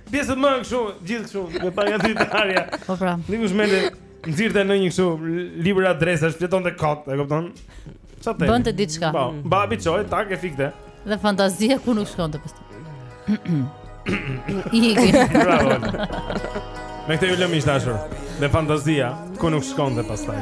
Pjesët më kështu, gjithë kështu, me pagazitarja. Po pra. Dikush mund të nxirrte ndonjë kështu libër adresash, fletonte kot, e kupton? Çfarë thënë? Bënte diçka. Po, babi çohej, tak e fikte. Dhe fantazia ku nuk shkonte pastaj. Iki. Bravo. Me këtë ju lëmë miq të dashur. Dhe fantazia ku nuk shkonte pastaj.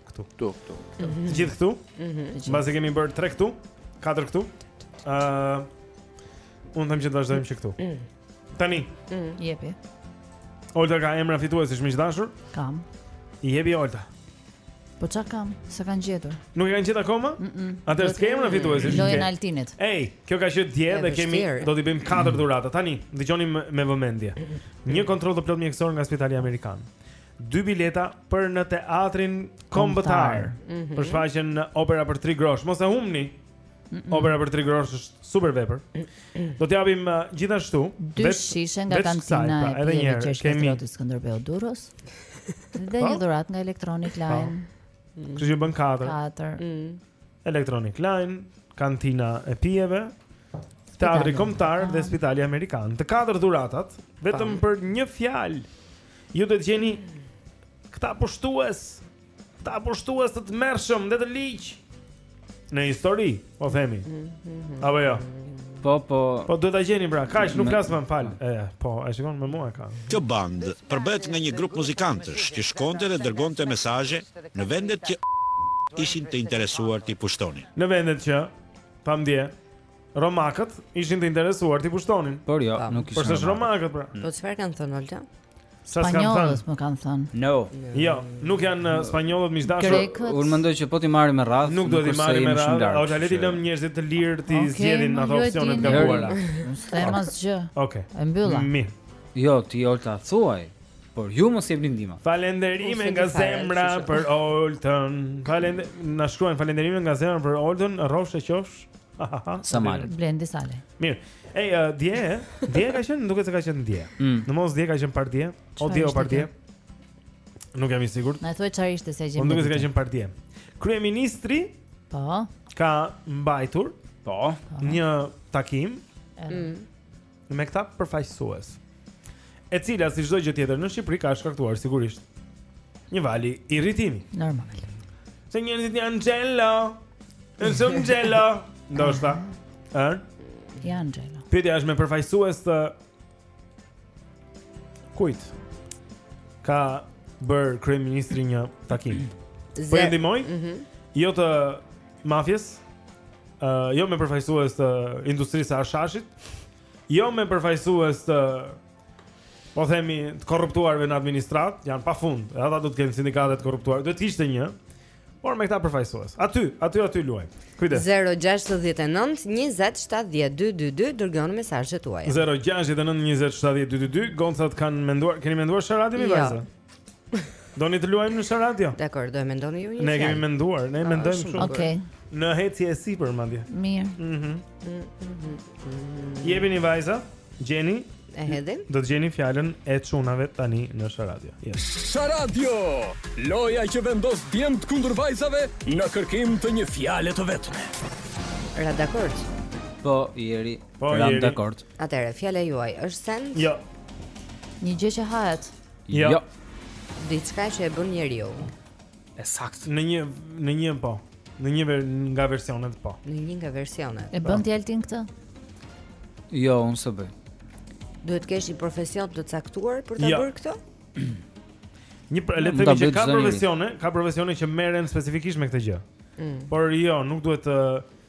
Këtu. Këtu, këtu. Mhm. Të gjithë këtu? Mhm. Mbase kemi bërë 3 këtu, 4 këtu. Ëh. Uh, Unë them që të vazhdojmë që këtu. Mhm. Tani. Mhm. Jepi. Olta ka emra fituesish miq të dashur? Kam. I jepi Olta. Po ç'kam? S'e kanë gjetur? Nuk e kanë gjetur akoma? Mm -mm. Atëherë s'ke emra fituesish. Lojën e Altinit. Ej, kjo ka qenë dje dhe kemi do t'i bëjmë 4 dhurata. Tani, dëgjoni me vëmendje. Një kontroll të plotë mjekësor nga Spitali Amerikan. dy bileta për në teatrin kombëtar. Mm -hmm. Për shfaqjen Opera për 3 grosh. Mos e humbni. Mm -mm. Opera për 3 grosh është super vepër. Do të japim uh, gjithashtu dy shishe nga kantina pra, e pijeve Gjergj Kastrioti Skënderbeu Durrës dhe një po. dhuratë nga Electronic po. Line. Mm. Kështu që bëhen 4. 4. Mm. Electronic Line, kantina e pijeve. Teatri Kombëtar dhe ah. Spitali Amerikan. Të katër dhuratat vetëm për një fjalë. Ju duhet të gjeni këta pushtues, këta pushtues të tmerrshëm dhe të ligj në histori, po themi. Mhm. Apo jo. Po po. Po duhet ta gjeni pra, kaq nuk flas më fare. E po, e shikon me mua ka. Kjo band përbëhet nga një grup muzikantësh që shkonte dhe dërgonte mesazhe në vendet që ishin të interesuar t'i pushtonin. Në vendet që pamdje Romakët ishin të interesuar t'i pushtonin. Por jo, nuk ishin. Por s'është romakët pra. Po çfarë kanë thënë Olta? Spanjollët më kanë thënë. No. Jo, nuk janë uh, spanjollët miq të dashur. Unë mendoj që po t'i marrim me radhë, nuk do t'i marrim me radhë. Ose le t'i lëmë njerëzit të lirë t'i zgjedhin ato opsione të gabuara. Nuk them asgjë. Okej. E mbylla. Mi. Jo, ti Olta thuaj. Por ju mos jepni ndihmë. Falënderime nga zemra për Oltën. Falënderim, na shkruan falënderime nga zemra për Oltën, rrofsh e qofsh. Sa mal. Blendi Salaj. Mirë. Ej, uh, dje, dje ka qenë, duket se ka qenë dje. Mm. Në mos dje ka qenë pardje, o dje o pardje. Nuk jam i sigurt. Na thuaj çfarë ishte se gjë. Më duket se ka qenë pardje. Kryeministri po ka mbajtur po, po. një takim. Mm. me këta përfaqësues. E cila si çdo gjë tjetër në Shqipëri ka shkaktuar sigurisht një valë irritimi. Normal. Se njerëzit janë xhelo. Janë shumë xhelo. Ndoshta. Ëh? Janë xhelo. Pyetja është me përfaqësues të kujt ka bërë kryeministri një takim. Po e ndihmoj? Mhm. Jo të mafjes, uh, jo me përfaqësues të industrisë së hashashit, jo me përfaqësues të po themi të korruptuarve në administratë, janë pa fund, edhe ata do të kenë sindikatë të korruptuarve, duhet të kishte një, por me këta përfaqësues. Aty, aty aty luaj. Kujdes. 069 20 70 222 dërgoni mesazhet tuaja. 069 20 70 222 Gocat kanë menduar, keni menduar Sharadio mi jo. vajza? Doni të luajmë në Sharadio? Dakord, do e mendoni ju një fjalë. Ne kemi menduar, ne ah, mendojmë kështu. Okej. Në ecje e sipër madje. Mirë. Mhm. Mm-hmm. Jepini vajza, gjeni. E hedhim. Do të gjeni fjalën e çunave tani në Sharadio. Yes. Sharadio. Loja që vendos djemtë kundër vajzave në kërkim të një fjale të vetme. Ra dakord. Po, ieri. Po, Ra dakord. Atëherë, fjala juaj është send? Jo. Një gjë që hahet. Jo. jo. Diçka që e bën njeriu. E saktë. Në një në një po. Në një ver, nga versionet po. Në një nga versionet. E bën ti Altin këtë? Jo, unë s'e bëj. Duhet të kesh një profesion të caktuar për ta jo. bërë këtë? Një pra, le të themi që ka profesione, ka profesione që merren specifikisht me këtë gjë. Mm. Por jo, nuk duhet të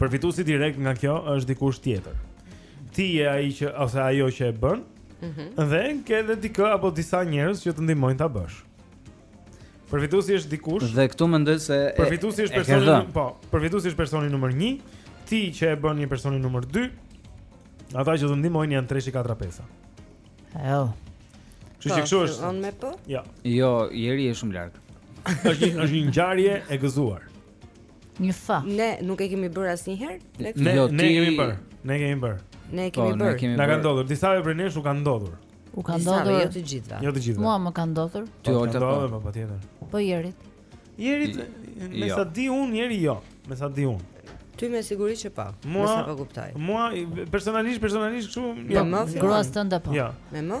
Përfituesi direkt nga kjo është dikush tjetër. Ti je ai që ose ajo që e bën. Mm -hmm. Dhe ke edhe dikë apo disa njerëz që të ndihmojnë ta bësh. Përfituesi është dikush. Dhe këtu mendoj se Përfituesi është personi, po, përfituesi është personi numër 1, ti që e bën je personi numër 2. Ata që do të ndihmojnë janë 3 4 5. Ëh. Kështu që kështu është. Unë me po? Jo. Jo, ieri është shumë larg. Është një ngjarje e gëzuar. Një F. Ne nuk e kemi bërë asnjëherë? Ne jo, ne kemi bërë. Ne kemi bërë. Ne kemi po, bërë. Na ka ndodhur, disa prej nesh u ka ndodhur. U ka ndodhur jo të gjithëve. Jo të gjithëve. Mua më ka ndodhur. Ty po, u ka ndodhur po, patjetër. Po jerit. Jerit, më jo. sa di un, jeri jo. Më sa di un. Ty me siguri që po. Po. Mua sa po kuptoj. Mua personalisht, personalisht kështu, jo. Me më gruas tënde po. Jo. Me më?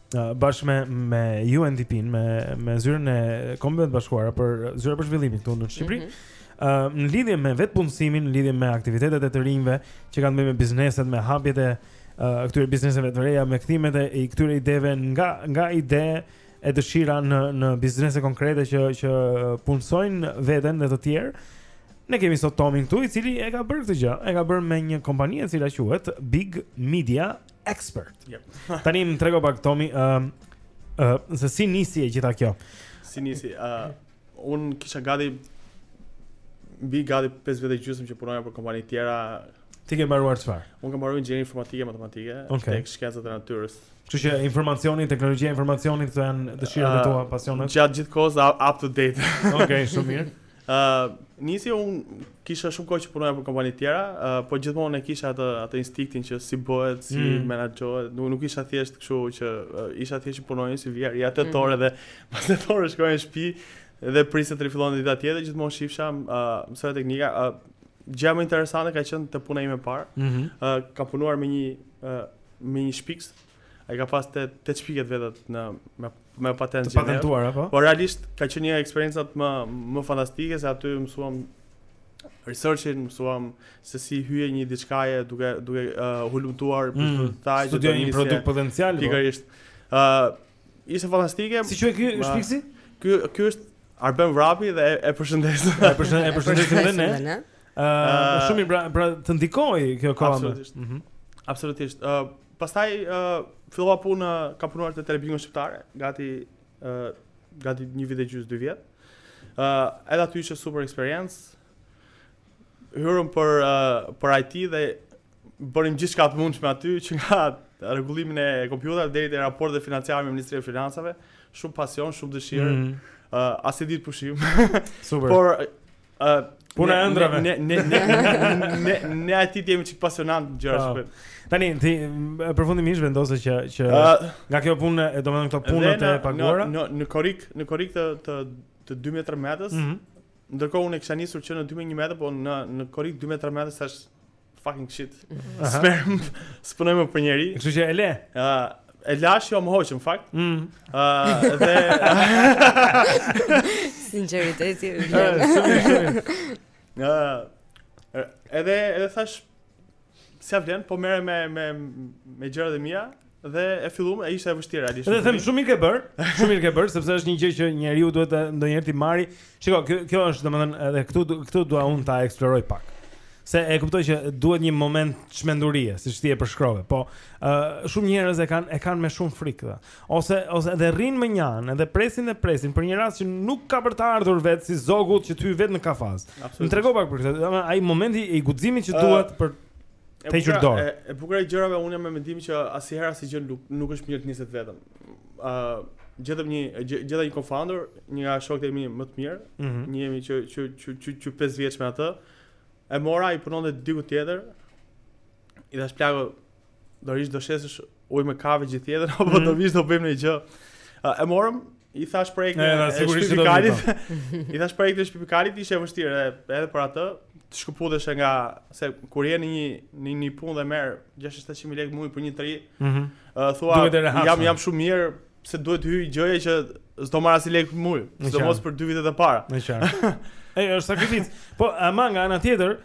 bashkë me me UNDP-n, me me zyrën e Kombeve të Bashkuara për zyra për zhvillimin këtu në Shqipëri. Mm -hmm. Uh, në lidhje me vetëpunësimin, në lidhje me aktivitetet e të rinjve që kanë të bëjnë me bizneset, me hapjet e uh, këtyre bizneseve të reja, me kthimet e këtyre ideve nga, nga ide e dëshira në, në biznese konkrete që, që punësojnë veten dhe të tjerë, Ne kemi sot Tomin këtu, i cili e ka bërë këtë gjë. E ka bërë me një kompani e cila quhet Big Media Expert. Yep. Tani më trego pak Tomi, ë um, ë uh, se si nisi e gjitha kjo. Si nisi, ë uh, un kisha gati mbi gati 5 vjet e gjysmë që punoja për kompani të tjera. Ti ke mbaruar çfarë? Un kam mbaruar inxhinieri informatike matematike, okay. tek shkencat e natyrës. Kështu që informacioni, teknologjia e informacionit këto janë dëshirat e tua, pasionet. Gjatë gjithë kohës up to date. Okej, okay, shumë mirë. Nisi unë kisha shumë kohë që punoja për kompani tjera, po gjithmonë e kisha atë atë instiktin që si bëhet, si mm. menaxhohet. Nuk nuk isha thjesht kështu që isha thjesht që punoja si VR, ja tetë orë mm. dhe pas tetë orësh shkoja në shtëpi dhe prisja të rifillonte dita tjetër, gjithmonë shifsha mësoja teknika. Gjëja më interesante ka qenë te puna ime e parë. Mm -hmm. Kam punuar me një me një shpikës Ai ka pas të të shpikjet e veta në me me patentë të patentuar apo? Po realisht ka qenë një eksperiencë më më fantastike se aty mësuam researchin, mësuam se si i hyje një diçkaje duke duke uh, hulumtuar për mm, të thajë studio një produkt potencial. Po. Pikërisht. Ë uh, ishte fantastike. Si quhet ky shpikësi? Ky ky është Arben Vrapi dhe e përshëndes. E përshëndes, e përshëndesim edhe ne. Ë, shumë mirë pra, pra të ndikoi kjo kohë. Absolutisht. Mhm. Absolutisht. Ë, Pastaj fillova punë, kam punuar te Televizioni Shqiptar, gati gati një vit e gjysmë, dy vjet. Ë uh, edhe aty ishte super eksperiencë. Hyrëm për uh, për IT dhe bënim gjithçka të mundshme aty, që nga rregullimin e kompjuterave deri te raportet financiare me Ministrinë e Financave, shumë pasion, shumë dëshirë. Mm -hmm. uh, asnjë ditë pushim. super. Por Ë, puna e ëndrrave. Ne ne ne ne ne IT-të jemi çik pasionant gjëra që po. Tani ti përfundimisht vendose që që uh, nga kjo punë, e domethënë këto punët e paguara. Në në korrik, në korrik të të të 2013-s. Mm -hmm. Ndërkohë unë kisha nisur që në 2011, po në në korrik 2013-s tash Fucking shit. Sperm. S'punoj më për njeri. Kështu që e le? Ë, e lash jo më hoq në fakt. Mm. Ë, dhe Sinqeriteti është Ë, vlerë. shumë mirë, shumë mirë. ë edhe edhe thash s'ja vlen, po merrem me me me gjërat e mia, Dhe e filluam, e ishte e vështirë realisht. Dhe them shumë mirë ke bër, shumë mirë ke bër, sepse është një gjë që njeriu duhet ndonjëherë ta marri. Shiko, kjo kjo është domethënë edhe këtu këtu dua unë ta eksploroj pak. Se e kuptoj që duhet një moment çmendurie, siç ti e përshkrove. Po, ë uh, shumë njerëz e kanë e kanë me shumë frikë. Dhe. Ose ose edhe rrin më njanë, edhe presin dhe presin për një rast që nuk ka për të ardhur vet si zogu që hy vet në kafaz. Më trego pak për këtë. Ai momenti i guximit që duhet uh, për Të hequr dorë. E bukura e gjërave unë jam me mendim që asnjëherë asnjë gjë nuk nuk është mirë të niset vetëm. Ë uh, gjetëm një gjeta një co-founder, një nga shokët e mi më të mirë, mm -hmm. ne jemi që që që që, që 5 vjeç me atë. E mora, ai punonte diku tjetër. I thash plako do rish do shesësh ujë me kafe gjithë jetën apo mm -hmm. do vish do bëjmë një gjë. Uh, e morëm I thash projektin e Shpipikalit. I thash projektin e Shpipikalit ishte e vështirë edhe edhe për atë të shkëputeshe nga se kur je në një në një punë dhe merr 600 mijë lekë në muaj për një tri. Ëh. Mm uh, thua jam jam shumë mirë pse duhet të hyj në një gjë që s'do marr as lekë në muaj, sidomos për dy vitet e para. E qartë. Ej, është sakrificë. Po, ama nga ana tjetër,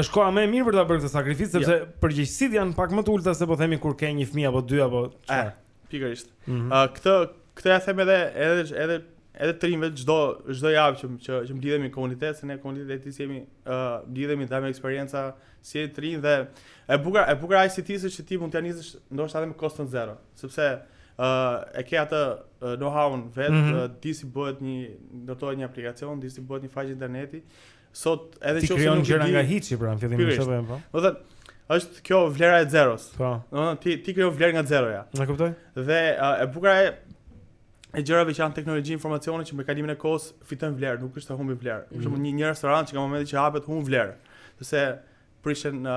është koha më e mirë për ta bërë këtë sakrificë sepse yeah. përgjegjësitë janë pak më të ulëta se po themi kur ke një fëmijë apo dy apo çfarë. Eh. Pikërisht. Mm -hmm. uh, këtë këtë ja them edhe edhe edhe edhe të rinjve çdo çdo javë që që që mblidhemi në komunitet, se ne komuniteti që jemi ë uh, mblidhemi dhe me eksperienca si e të rinj dhe e bukura e bukura e ICT-së që ti mund të nisësh ndoshta edhe me kosto zero, sepse ë uh, e ke atë uh, know-how-n vetë, mm -hmm. uh, di si bëhet një ndërtohet një aplikacion, di si bëhet një faqe interneti, Sot edhe nëse nuk e di nga hiçi pra në fillim të shërbejmë po. Domethënë është kjo vlera e zeros. Po. Domethënë ti ti krijon vlerë nga zeroja. E kupton? Dhe uh, e bukura e e gjërave që janë teknologji informacioni që me kalimin e kohës fitojnë vlerë, nuk është se humbin vlerë. Për mm. shembull një një restorant që nga momenti që hapet humb vlerë, sepse prishen në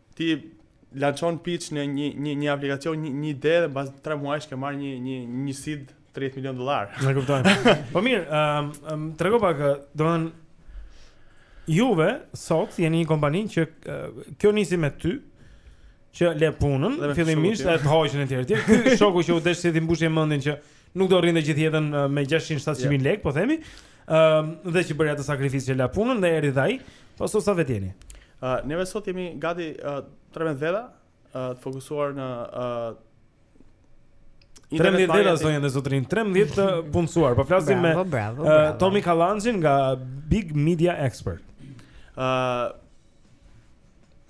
Ti lançon pitch në një një një aplikacion, një, një ide dhe pas 3 muajsh ke marrë një një një seed 30 milionë dollar. E kuptoj. po mirë, ëm um, më trego pak, domethënë Juve sot jeni një kompani që uh, kjo nisi me ty që le punën, fillimisht e të hoqën e tjerë. Ky shoku që u desh si t'i mbushje mendin që Nuk do rrinte gjithë jetën me 600 700 mijë lekë, po themi. Ëm uh, dhe që bëri atë sakrificë që la punën dhe erdhi dhe ai, po sot sa vet jeni. Ë uh, neve sot jemi gati uh, 13 veta, uh, të fokusuar në uh, 13 veta zonja dhe zotërinj, 13 të punësuar. Po flasim me bravo, uh, Tomi Kallanxhin nga Big Media Expert. Ë uh,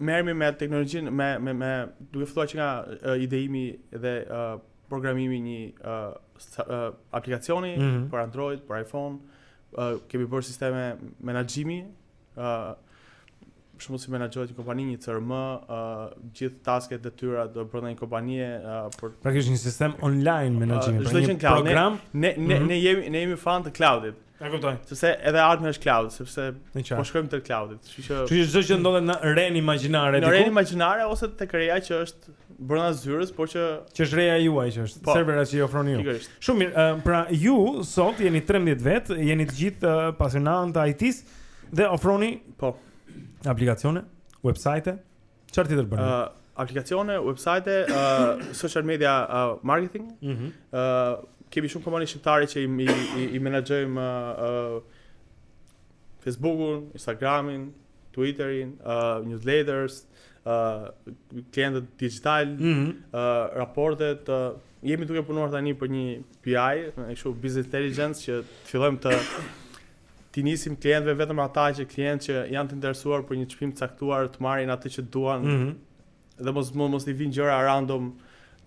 merremi me teknologjinë me me me duke filluar që nga uh, ideimi dhe uh, programimi i një aplikacioni për Android, për iPhone, kemi bërë sisteme menaxhimi, për shembull si menaxhohet një kompani, një CRM, uh, gjithë tasket detyrat brenda një kompanie uh, për Praktikisht një sistem online menaxhimi, uh, pra një program. Ne ne, ne, mm -hmm. ne jemi ne jemi fan të cloudit. E kuptoj. Sepse e ardhmja është cloud, sepse po shkojmë te cloudi. Kështu që Kështu që çdo gjë ndodhet në renë imagjinare diku. Në renë imagjinare ose tek reja që është brenda zyrës, por që që është reja juaj që është po, serverat që i ofroni ju. Shumë mirë. Uh, pra ju sot jeni 13 vet, jeni të gjithë uh, pasionuar të IT-s dhe ofroni po aplikacione, websajte, Çfarë tjetër bën? Uh, aplikacione, website, uh, social media uh, marketing. Mhm. Mm uh, kemi shumë kompani shqiptare që i i, i menaxhojmë uh, Facebookun, Instagramin, Twitterin, uh, newsletters, uh, klientët digjitalë, mm -hmm. uh, raportet, uh, jemi duke punuar tani për një BI, kështu business intelligence që të fillojmë të T'i nisim klientëve vetëm ata që klientë që janë të interesuar për një çmim të caktuar të marrin atë që duan. Mm -hmm. Dhe mos mos, mos t'i vijnë gjëra random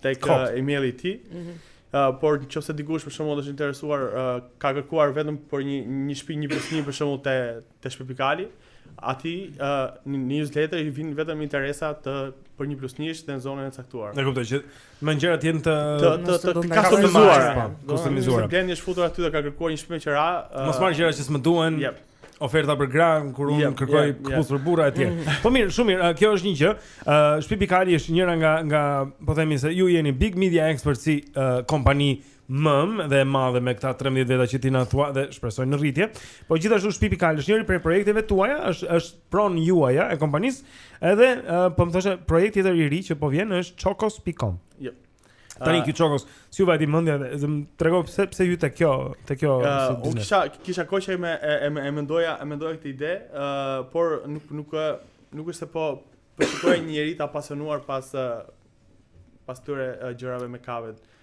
tek Uh, emaili i tij. Mm -hmm. Uh, por nëse dikush për shembull është interesuar, uh, ka kërkuar vetëm për një një shtëpi një plus një për shembull te te Shpi pikë al. Atij në newsletter i vijnë vetëm interesat për një plus njësh dhe në zonën e caktuar. E kuptoj domethënë gjërat janë të të të të, të kustomizuara, po, kustomizuara. Blendi është futur aty dhe ka kërkuar një shpi me qira. Uh, Mos të marr gjëra që s'më duhen. Yep. Oferta për gra kur unë yep, kërkoj këpucë yep, yep. për burra etj. Mhm. Po mirë, shumë mirë. Kjo është një gjë. Uh, Shpi pikë al është njëra nga nga po themi se ju jeni big media expert si uh, kompani mëmë dhe e madhe me këta 13 veta që ti na thua dhe shpresoj në rritje. Po gjithashtu shpi pikë al është njëri prej projekteve tuaja është është pronë juaja e kompanisë. Edhe uh, po më thoshe projekti tjetër i ri që po vjen është chocos.com. Yep. Tani ky chocos, si u vajti mendja dhe më trego pse pse hyj te kjo, te kjo uh, si biznes. Unë kisha kisha kohë që e, e, e mendoja, e mendoja këtë ide, uh, por nuk nuk nuk është se po po shikoja njerëz të apasionuar pas pas këtyre uh, gjërave me kafet.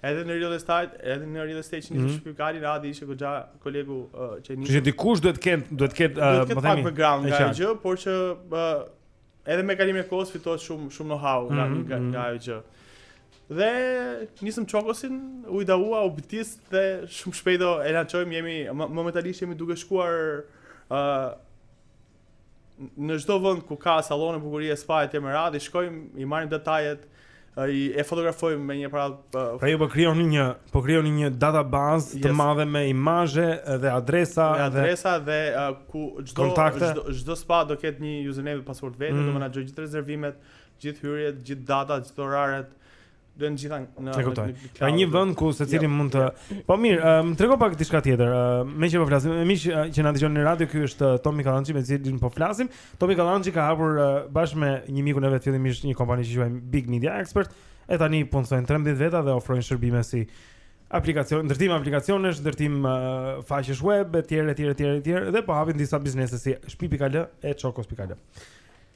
Edhe në real estate, edhe në real estate që nisi mhm. shpi.al Radi ishte goxha kolegu që nisi. Që dikush duhet të ketë, duhet të ketë, më themi. Duhet të ketë pak background nga ajo gjë, por që edhe me kalimin e kohës fitohet shumë shumë know-how nga mhm, nga mhm. ajo gjë. Dhe nisëm çokosin, ideja u bitis dhe shumë shpejt do e lançojmë, jemi momentalisht jemi duke shkuar ë Në çdo vend ku ka sallone bukurie, spa etj me radhë, shkojmë, i marrim detajet, i fotografojmë me një aparat. Pra ju po krijoni një, po krijoni një database yes. të madhe me imazhe dhe adresa dhe adresa dhe, dhe uh, ku çdo çdo çdo spa do ketë një username dhe password vetë, mm. do menaxhojë gjithë rezervimet, gjithë hyrjet, gjithë datat, gjithë oraret Do të gjitha në në cloud. Në një vend ku secili jo. mund të Po mirë, më um, trego pak diçka tjetër. Uh, meqë po flasim, me miq uh, që na dëgjojnë në radio, ky është uh, Tomi Kallanxhi me cilin po flasim. Tomi Kallanxhi ka hapur uh, bashkë me një mikun e vet fillimisht një kompani që quhet Big Media Expert, e tani punojnë 13 veta dhe ofrojnë shërbime si aplikacion, ndërtim aplikacionesh, ndërtim uh, faqesh web etj etj etj etj dhe po hapin disa biznese si shpi.al e çokos.al.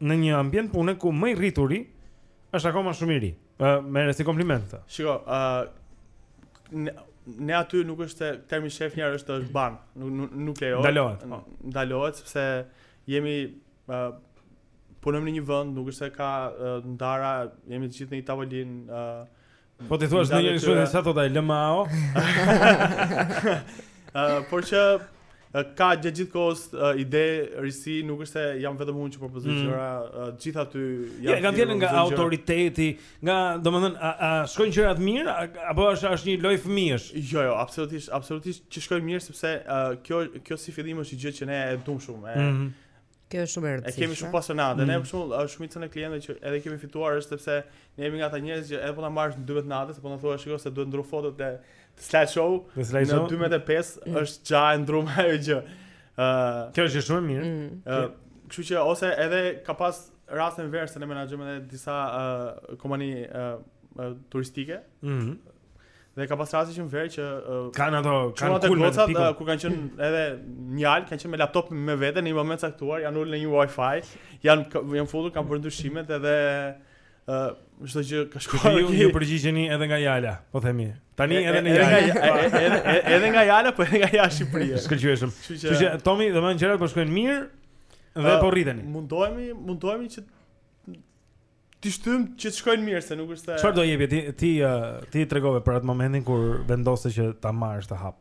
në një ambient pune ku më i rrituri është akoma shumë i ri. E marr si kompliment këtë. Shiko, ë ne, ne aty nuk është termi shef një është është ban, nuk nuk, nuk lejohet. Ndalohet. Po. Ndalohet sepse jemi ë punojmë në një vend, nuk është se ka ndarje, jemi të gjithë në një tavolinë, ë Po ti thua ndonjë gjë që sa thotë ai LMAO? Ë, por që ka gjatë gjithë kohës uh, ide risi, nuk është se jam vetëm unë që propozoj mm. gjëra, uh, gjithë aty janë. Ja, ka vjen nga autoriteti, nga, domethënë, a, a shkojnë gjërat mirë apo është është një lojë fëmijësh? Jo, jo, absolutisht, absolutisht që shkojnë mirë sepse uh, kjo kjo si fillim është një gjë që ne e dum shumë, e mm -hmm. Kjo është shumë e rëndësishme. E jemi shumë pasionantë. Mm. Ne për shembull, shumicën e klientëve që edhe kemi fituar është sepse ne jemi nga ata njerëz që edhe po ta marrësh në 12 natës, po na thua shiko se duhet ndru fotot te slideshow. Në slideshow. Në 12:05 mm. është gja e ndrum ajo gjë. Ë, uh, kjo është shumë mirë. Mm. Ë, uh, kështu që ose edhe ka pas raste në verë se ne menaxhojmë edhe disa uh, kompani uh, turistike. Mhm. Mm Dhe ka pas raste që në verë që uh, kanë ato kanë kulmin, pikun. Kur kanë qenë edhe n'Jal, kanë qenë me laptop me vete në një moment të caktuar, janë ulë në një wifi, janë janë futur kanë bërë ndryshimet edhe ë uh, çdo gjë ka shkuar. Ju ju përgjigjeni edhe nga Jala, po themi. Tani edhe në Jala. Edhe edhe nga Jala, po edhe nga Jala Shqipëria. Shkëlqyeshëm. Kështu që Tomi, domethënë gjërat po shkojnë mirë dhe po rriteni. Mundohemi, mundohemi që Ti shtym që të shkojnë mirë se nuk është se Çfarë do jepje ti ti ti tregove për atë momentin kur vendose që ta marrësh atë hap.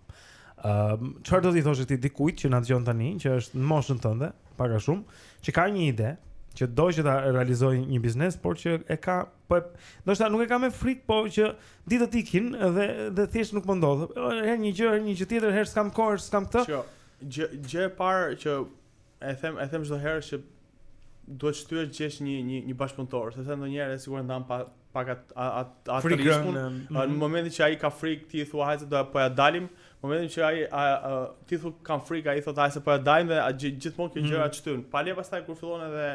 Ëm çfarë do t'i thoshe ti dikujt që na dëgjon tani që është në moshën tënde, pak a shumë, që ka një ide që do që ta realizojë një biznes, por që e ka po ndoshta nuk e ka me frikë, po që ditët ikin dhe dhe thjesht nuk po ndodh. Herë një gjë, herë një gjë tjetër, herë s'kam kohë, s'kam këtë. Që gjë gjë e parë që E them, e them çdo herë që duhet së pari të gjesh një një një bashkëpunëtor, sepse ndonjëherë sigurisht ndan pa pak atë atë atë rrezikun. Në mhm. momentin që ai ka frikë, ti thua hajde se do t'ia dalim. Në momentin që ai ti thua kam frikë, ai thotë hajde po ia dalim dhe gjithmonë kjo mhm. gjëja shtyn. Pa le pastaj kur fillon edhe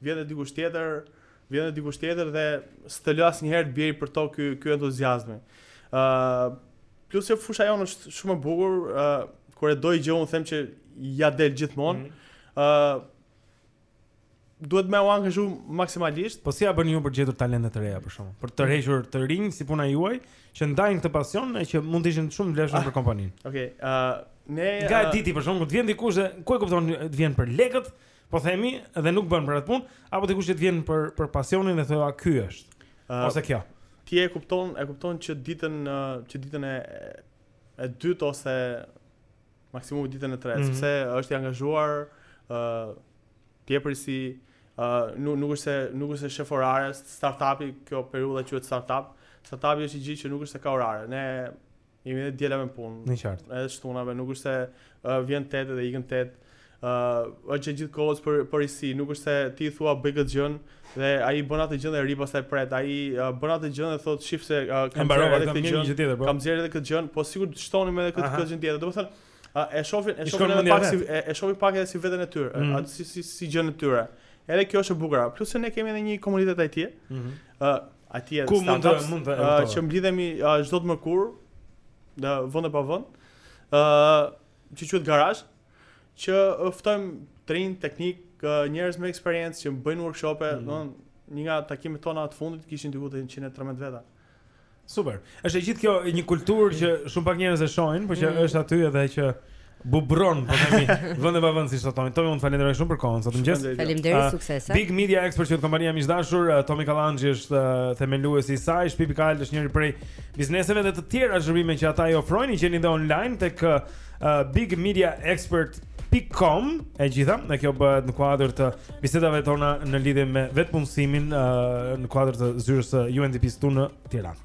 vjen edhe dikush tjetër, ë Vjen dhe dikush tjetër dhe s'të lë asnjëherë të bjerë poshtë ky ky entuziazmi. ë uh, Plus që fusha jonë është shumë e bukur, ë uh, kur e do një gjë unë them që ia del gjithmonë. Mm -hmm. uh, duhet me u angazhu maksimalisht. Po si ia bëni ju për të gjetur talente të reja për shembull? Për të tërhequr të rinj si puna juaj, që ndajnë këtë pasion e që mund të ishin shumë të vlefshëm ah, për kompaninë. Okej, okay, ë uh, ne Nga uh, di ti për shembull, të vjen dikush dhe ku e kupton të vjen për lekët? po themi dhe nuk bën për atë punë, apo dikush që të vjen për për pasionin dhe thua ky është. Uh, ose kjo. Ti e kupton, e kupton që ditën që ditën e e dytë ose maksimum ditën e tretë, mm -hmm. sepse është i angazhuar ë uh, tepër si uh, nuk nuk është se nuk është se shef orare, startupi, kjo periudha quhet startup. Startupi është i gjithë që nuk është se ka orare. Ne Jemi dhe të dielave me punë. E qartë. Edhe të shtunave, nuk është se vjen tetë dhe ikën tetë. Uh, është gjithë kohës për, për ide, nuk është se ti thua bëj këtë gjënë, dhe ai bën atë gjënë dhe rri pastaj pret, ai uh, bën atë gjënë dhe thotë shif se uh, kam nxjerrë edhe këtë gjënë, po. kam nxjerrë edhe këtë gjënë, po sikur të shtonim edhe këtë, këtë gjënë tjetër, domethënë, uh, e shofin, e shofin edhe pak, si, e, e shofin pak edhe si veten e tyre, mm -hmm. si, si, si gjënë e tyre, edhe kjo është e bukura, plus se ne kemi edhe një komunitet aty, mm -hmm. uh, Aty e ku mund të mund të uh, që mblidhemi uh, çdo të mërkurë në vend e pa vend. ë uh, që quhet garazh që ftojmë tri teknikë uh, njerëz me eksperiencë që bëjnë workshope, mm. domethënë një nga takimet tona të fundit ishin diku te 113 veta. Super. Është e gjithë kjo një kulturë që shumë pak njerëz e shohin, por që mm. është aty edhe që Buron, po themi, vend e pa vend siç është Tomi Tomi, unë të falënderoj shumë për kohën, sot në mëngjes Faleminderit, uh, suksese Big Media Expert quhet kompania miq të dashur uh, Tomi Kallanxhi është uh, themeluesi i saj Shpi.al është njëri prej bizneseve dhe të tjera shërbime që ata i ofrojnë I gjeni dhe online tek uh, Big Media Expert.com e gjitha kjo bëhet në kuadër të bisedave tona në lidhje me vetëpunësimin uh, në kuadër të zyrës së UNDP-së në Tiranë.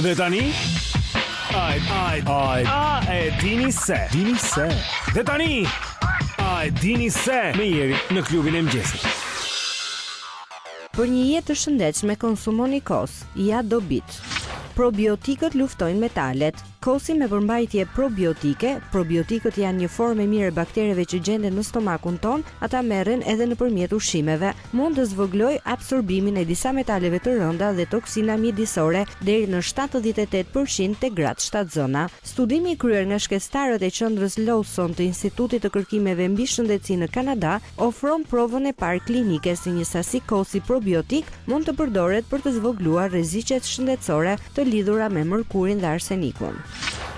Dhe tani Ai ai ai a e dini se, dini se Dhe tani Ai dini se me Jerin në klubin e mëngjesit Për një jetë të shëndetshme konsumoni kos, ja dobit. Probiotikët luftojnë metalet. Kosi me përmbajtje probiotike, Probiotikët janë një formë e mirë e baktereve që gjenden në stomakun tonë, ata merren edhe nëpërmjet ushqimeve. Mund të zvogëlojë absorbimin e disa metaleve të rënda dhe toksina mjedisore deri në shtatëdhjetë e tetë për qind te gratë shtatzëna. Studimi i kryer nga shkencëtarët e Qendrës Lawson të Institutit të Kërkimeve mbi Shëndetësinë në Kanada ofron provën e parë klinike se një sasi kosi probiotik mund të përdoret për të zvogëluar rreziqet shëndetësore të lidhura me mërkurin dhe arsenikun.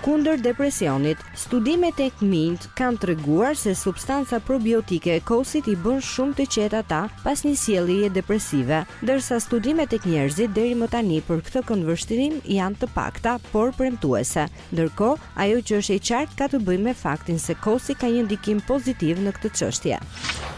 Kundër depresionit, Studime tek minjt kanë treguar se substanca probiotike e kosit i bën shumë të qetë ata pas një sjelljeje depresive, ndërsa studimet tek njerëzit deri më tani për këtë këndvështrim janë të pakta, por premtuese. Ndërkohë, ajo që është e qartë ka të bëjë me faktin se kosi ka një ndikim pozitiv në këtë çështje.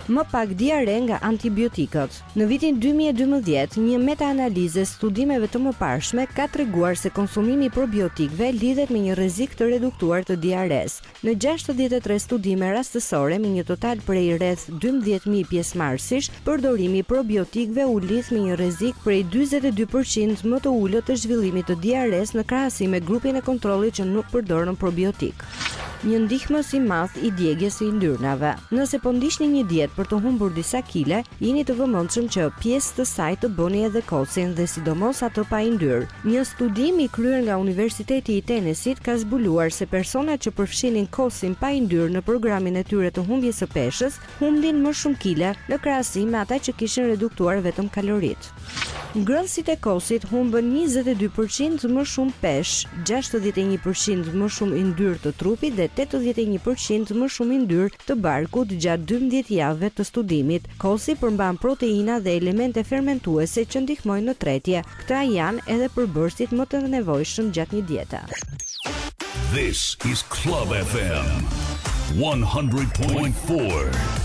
Më pak diare nga antibiotikët. Në vitin dy mijë e dymbëdhjetë, një metaanalizë e studimeve të mëparshme ka treguar se konsumimi i probiotikëve lidhet me një rrezik të reduktuar të diaresë. Në gjashtëdhjetë e tre studime rastësore me një total prej rreth dymbëdhjetë mijë pjesëmarrësish, përdorimi i probiotikëve u lidh me një rrezik prej dyzet e dy për qind më të ulët të zhvillimit të diaresë në krahasim me grupin e kontrollit që nuk përdorën probiotikë. Një ndihmës i madh i djegjes së yndyrnave. Nëse po ndiqni një dietë për të humbur disa kile, jini të vëmendshëm që pjesë të saj të bëni edhe kosin dhe sidomos atë pa yndyrë. Një studim i kryer nga Universiteti i Tennessee-t ka zbuluar se personat që përfshinin kosin pa yndyrë në programin e tyre të humbjes së peshës, humbin më shumë kile në krahasim me ata që kishin reduktuar vetëm kaloritë. Ngrënësit e kosit humbën njëzet e dy për qind më shumë peshë, gjashtëdhjetë e një për qind më shumë yndyrë të trupit dhe tetëdhjetë e një për qind më shumë yndyrë të barkut gjatë dymbëdhjetë javëve të studimit. Kosi përmban proteina dhe elemente fermentuese që ndihmojnë në tretje. Këta janë edhe përbërësit më të nevojshëm gjatë një diete. This is Club FM 100.4.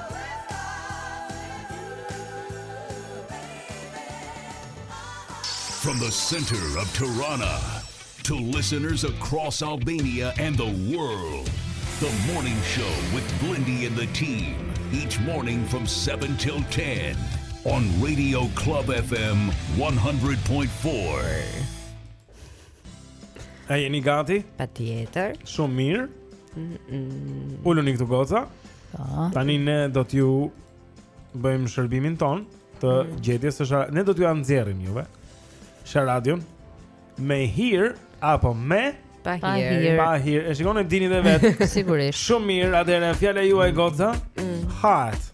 The center of Tirana To listeners across Albania and the world The morning show with Blindi and the team Each morning from 7 till 10 On Radio Club FM 100.4 A jeni gati? Patjetër Shumë mirë mm -mm. Uluni këtu goza po. Tani ne do t'ju Bëjmë shërbimin tonë Të mm. gjetjes së shara Ne do t'ju nxjerrim juve sharadën Me hir Apo me Pa hir Pa hir E shikon e dini dhe vetë Sigurisht Shumë mirë Adere fjale juaj goza mm. Hajt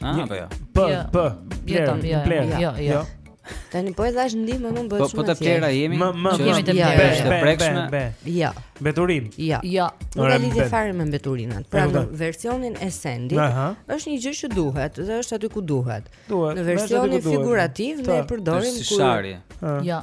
Ah, apo jo. P, Jo. P, Pler, Jeton, jo, Pler. jo, jo. Jo. Tani po e dhash ndihmë, më bëhet Po shumë po të e thjeshtë. plera jemi. M, M, që Jemi është- të plera. be, është e be, prekshme. be, be. Jo, Mbeturinë. jo. Jo. Nuk Ora, ka lidhje mbet. fare me mbeturinat. Pra E në kuptoj. versionin e Sendit Aha. është një gjë që duhet dhe është aty ku duhet. Duhet. Në versionin figurativ ne e Të. përdorim Është sikur sharje. Jo.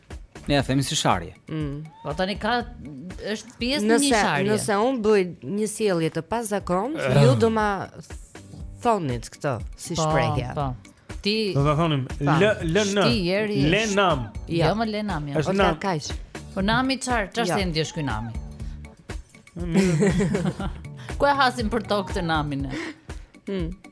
Ne ia themi si sharje. Mm. Po tani ka është pjesë e një sharjeje. Nëse unë bëj një sjellje të pazakontë, uh. ju do ma thonit këtë si po, shprehje. Po. Ti Do ta thonim le le na. Ti jeri. Le nam. Jo, më le nam. Jo. Është nam. Kaq. Po nami çar, çar sendi është ky nami. Ku e hasim për tokë ne namin? Hm.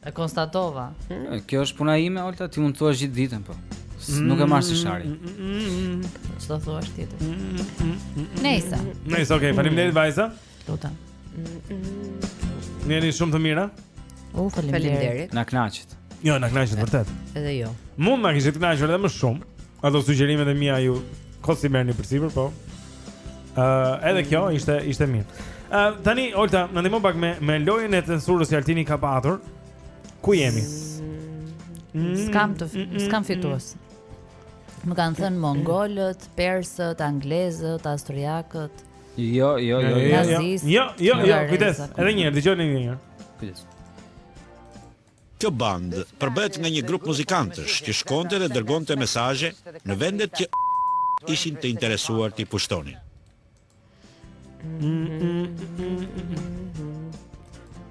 E konstatova. Kjo është puna ime, Olta, ti mund të thuash gjithë ditën, po. Nuk e marr si sharje. Ç'do thuash tjetër. Nejse. Nejse, okay, faleminderit vajza. Lutem. Jeni shumë të mira. U faleminderit. Na kënaqët. Jo, na kënaqët vërtet. Edhe ju. Mund të na kishit kënaqur edhe më shumë. Ato sugjerimet e mia ju kot s'i merrni përsipër, po. Ë, uh, edhe kjo ishte ishte mirë. Ë, uh, tani Olta, na ndihmo pak me me lojën e censurës që Altini ka patur. Ku jemi? Mm. S'kam të mm, mm, s'kam fitues. Më kanë thënë mongolët, persët, anglezët, austriakët. Jo, jo, jo, jo. Jo, jo, jo, jo kujdes. Edhe një herë, dëgjoni një herë. Kujdes. Kjo bandë përbëhet nga një grup muzikantësh që shkonte dhe dërgonte mesazhe në vendet që ishin të interesuar t'i pushtonin.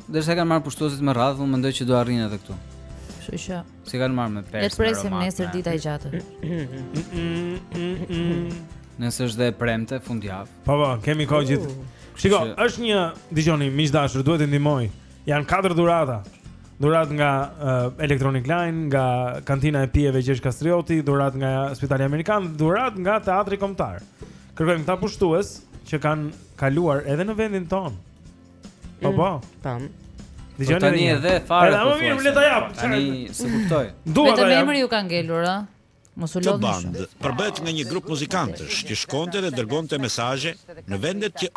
Derisa kanë marrë pushtuesit me radhë, unë mendoj që do arrijnë edhe këtu. Kështu që s'i kanë marrë me persë. Le të presim nesër dita e gjatë. Nesër është dhe e premte fundjavë. Po po, kemi kohë gjithë. Shiko, është një, dëgjoni, miq të dashur, duhet të ndihmoj. Janë katër dhurata. Dhuratë nga uh, Electronic Line, nga kantina e pijeve Gjergj Kastrioti, dhuratë nga Spitali Amerikan, dhuratë nga Teatri Kombëtar. Kërkojmë këta pushtues që kanë kaluar edhe në vendin tonë. Po mm, po. Tam. Dëgjoni po tani edhe fare. Po mirë, le ta jap. Tani s'e kuptoj. Duhet ta jap. Vetëm emri ju ka ngelur, ë. Mos u lodhni shumë. Kjo bandë përbëhet nga një grup muzikantësh që shkonte dhe dërgonte mesazhe në vendet që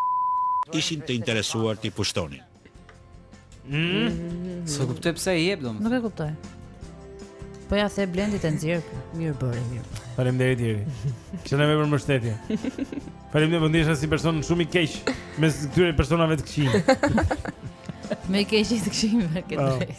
ishin të interesuar t'i pushtonin. Mm. S'e kuptoj pse i jep domos. Nuk e kuptoj. Po ia the Blendit e nxjerr. Mirë bëre, mirë bëre. Faleminderit Iri. Që na vjen për mbështetje. Faleminderit po ndihesha si person shumë i keq mes këtyre personave të këqij. Më i keqi i të këqijve këtë.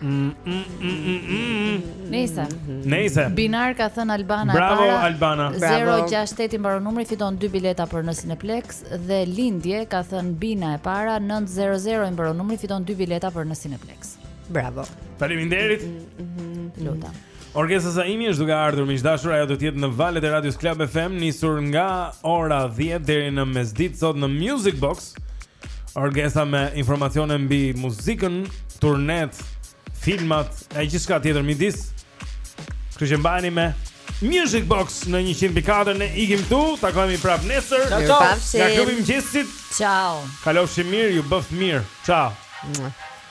Mm, mm, mm, mm. Nëse. Nëse. Binar ka thën Albana e para. Bravo Albana. 068 i mbaron numri fiton dy bileta për në Cineplex dhe Lindje ka thën Bina e para 900 i mbaron numri fiton dy bileta për në Cineplex. Bravo. Faleminderit. Mm, mm, mm, Luta. Orgesa Zaimi është duke ardhur miq të dashur, ajo do të jetë në valët e radios Club FM nisur nga ora 10 deri në mesditë sot në Music Box. Orgesa me informacione mbi muzikën, turnet, filmat, e gjithçka tjetër midis Kështu që mbahuni me Music Box në 104 ne ikim tu Takohemi prap nesër Ciao, ciao Nga Klubi i Mëngjesit Ciao Kalofshi mirë, ju bëftë mirë Ciao Mua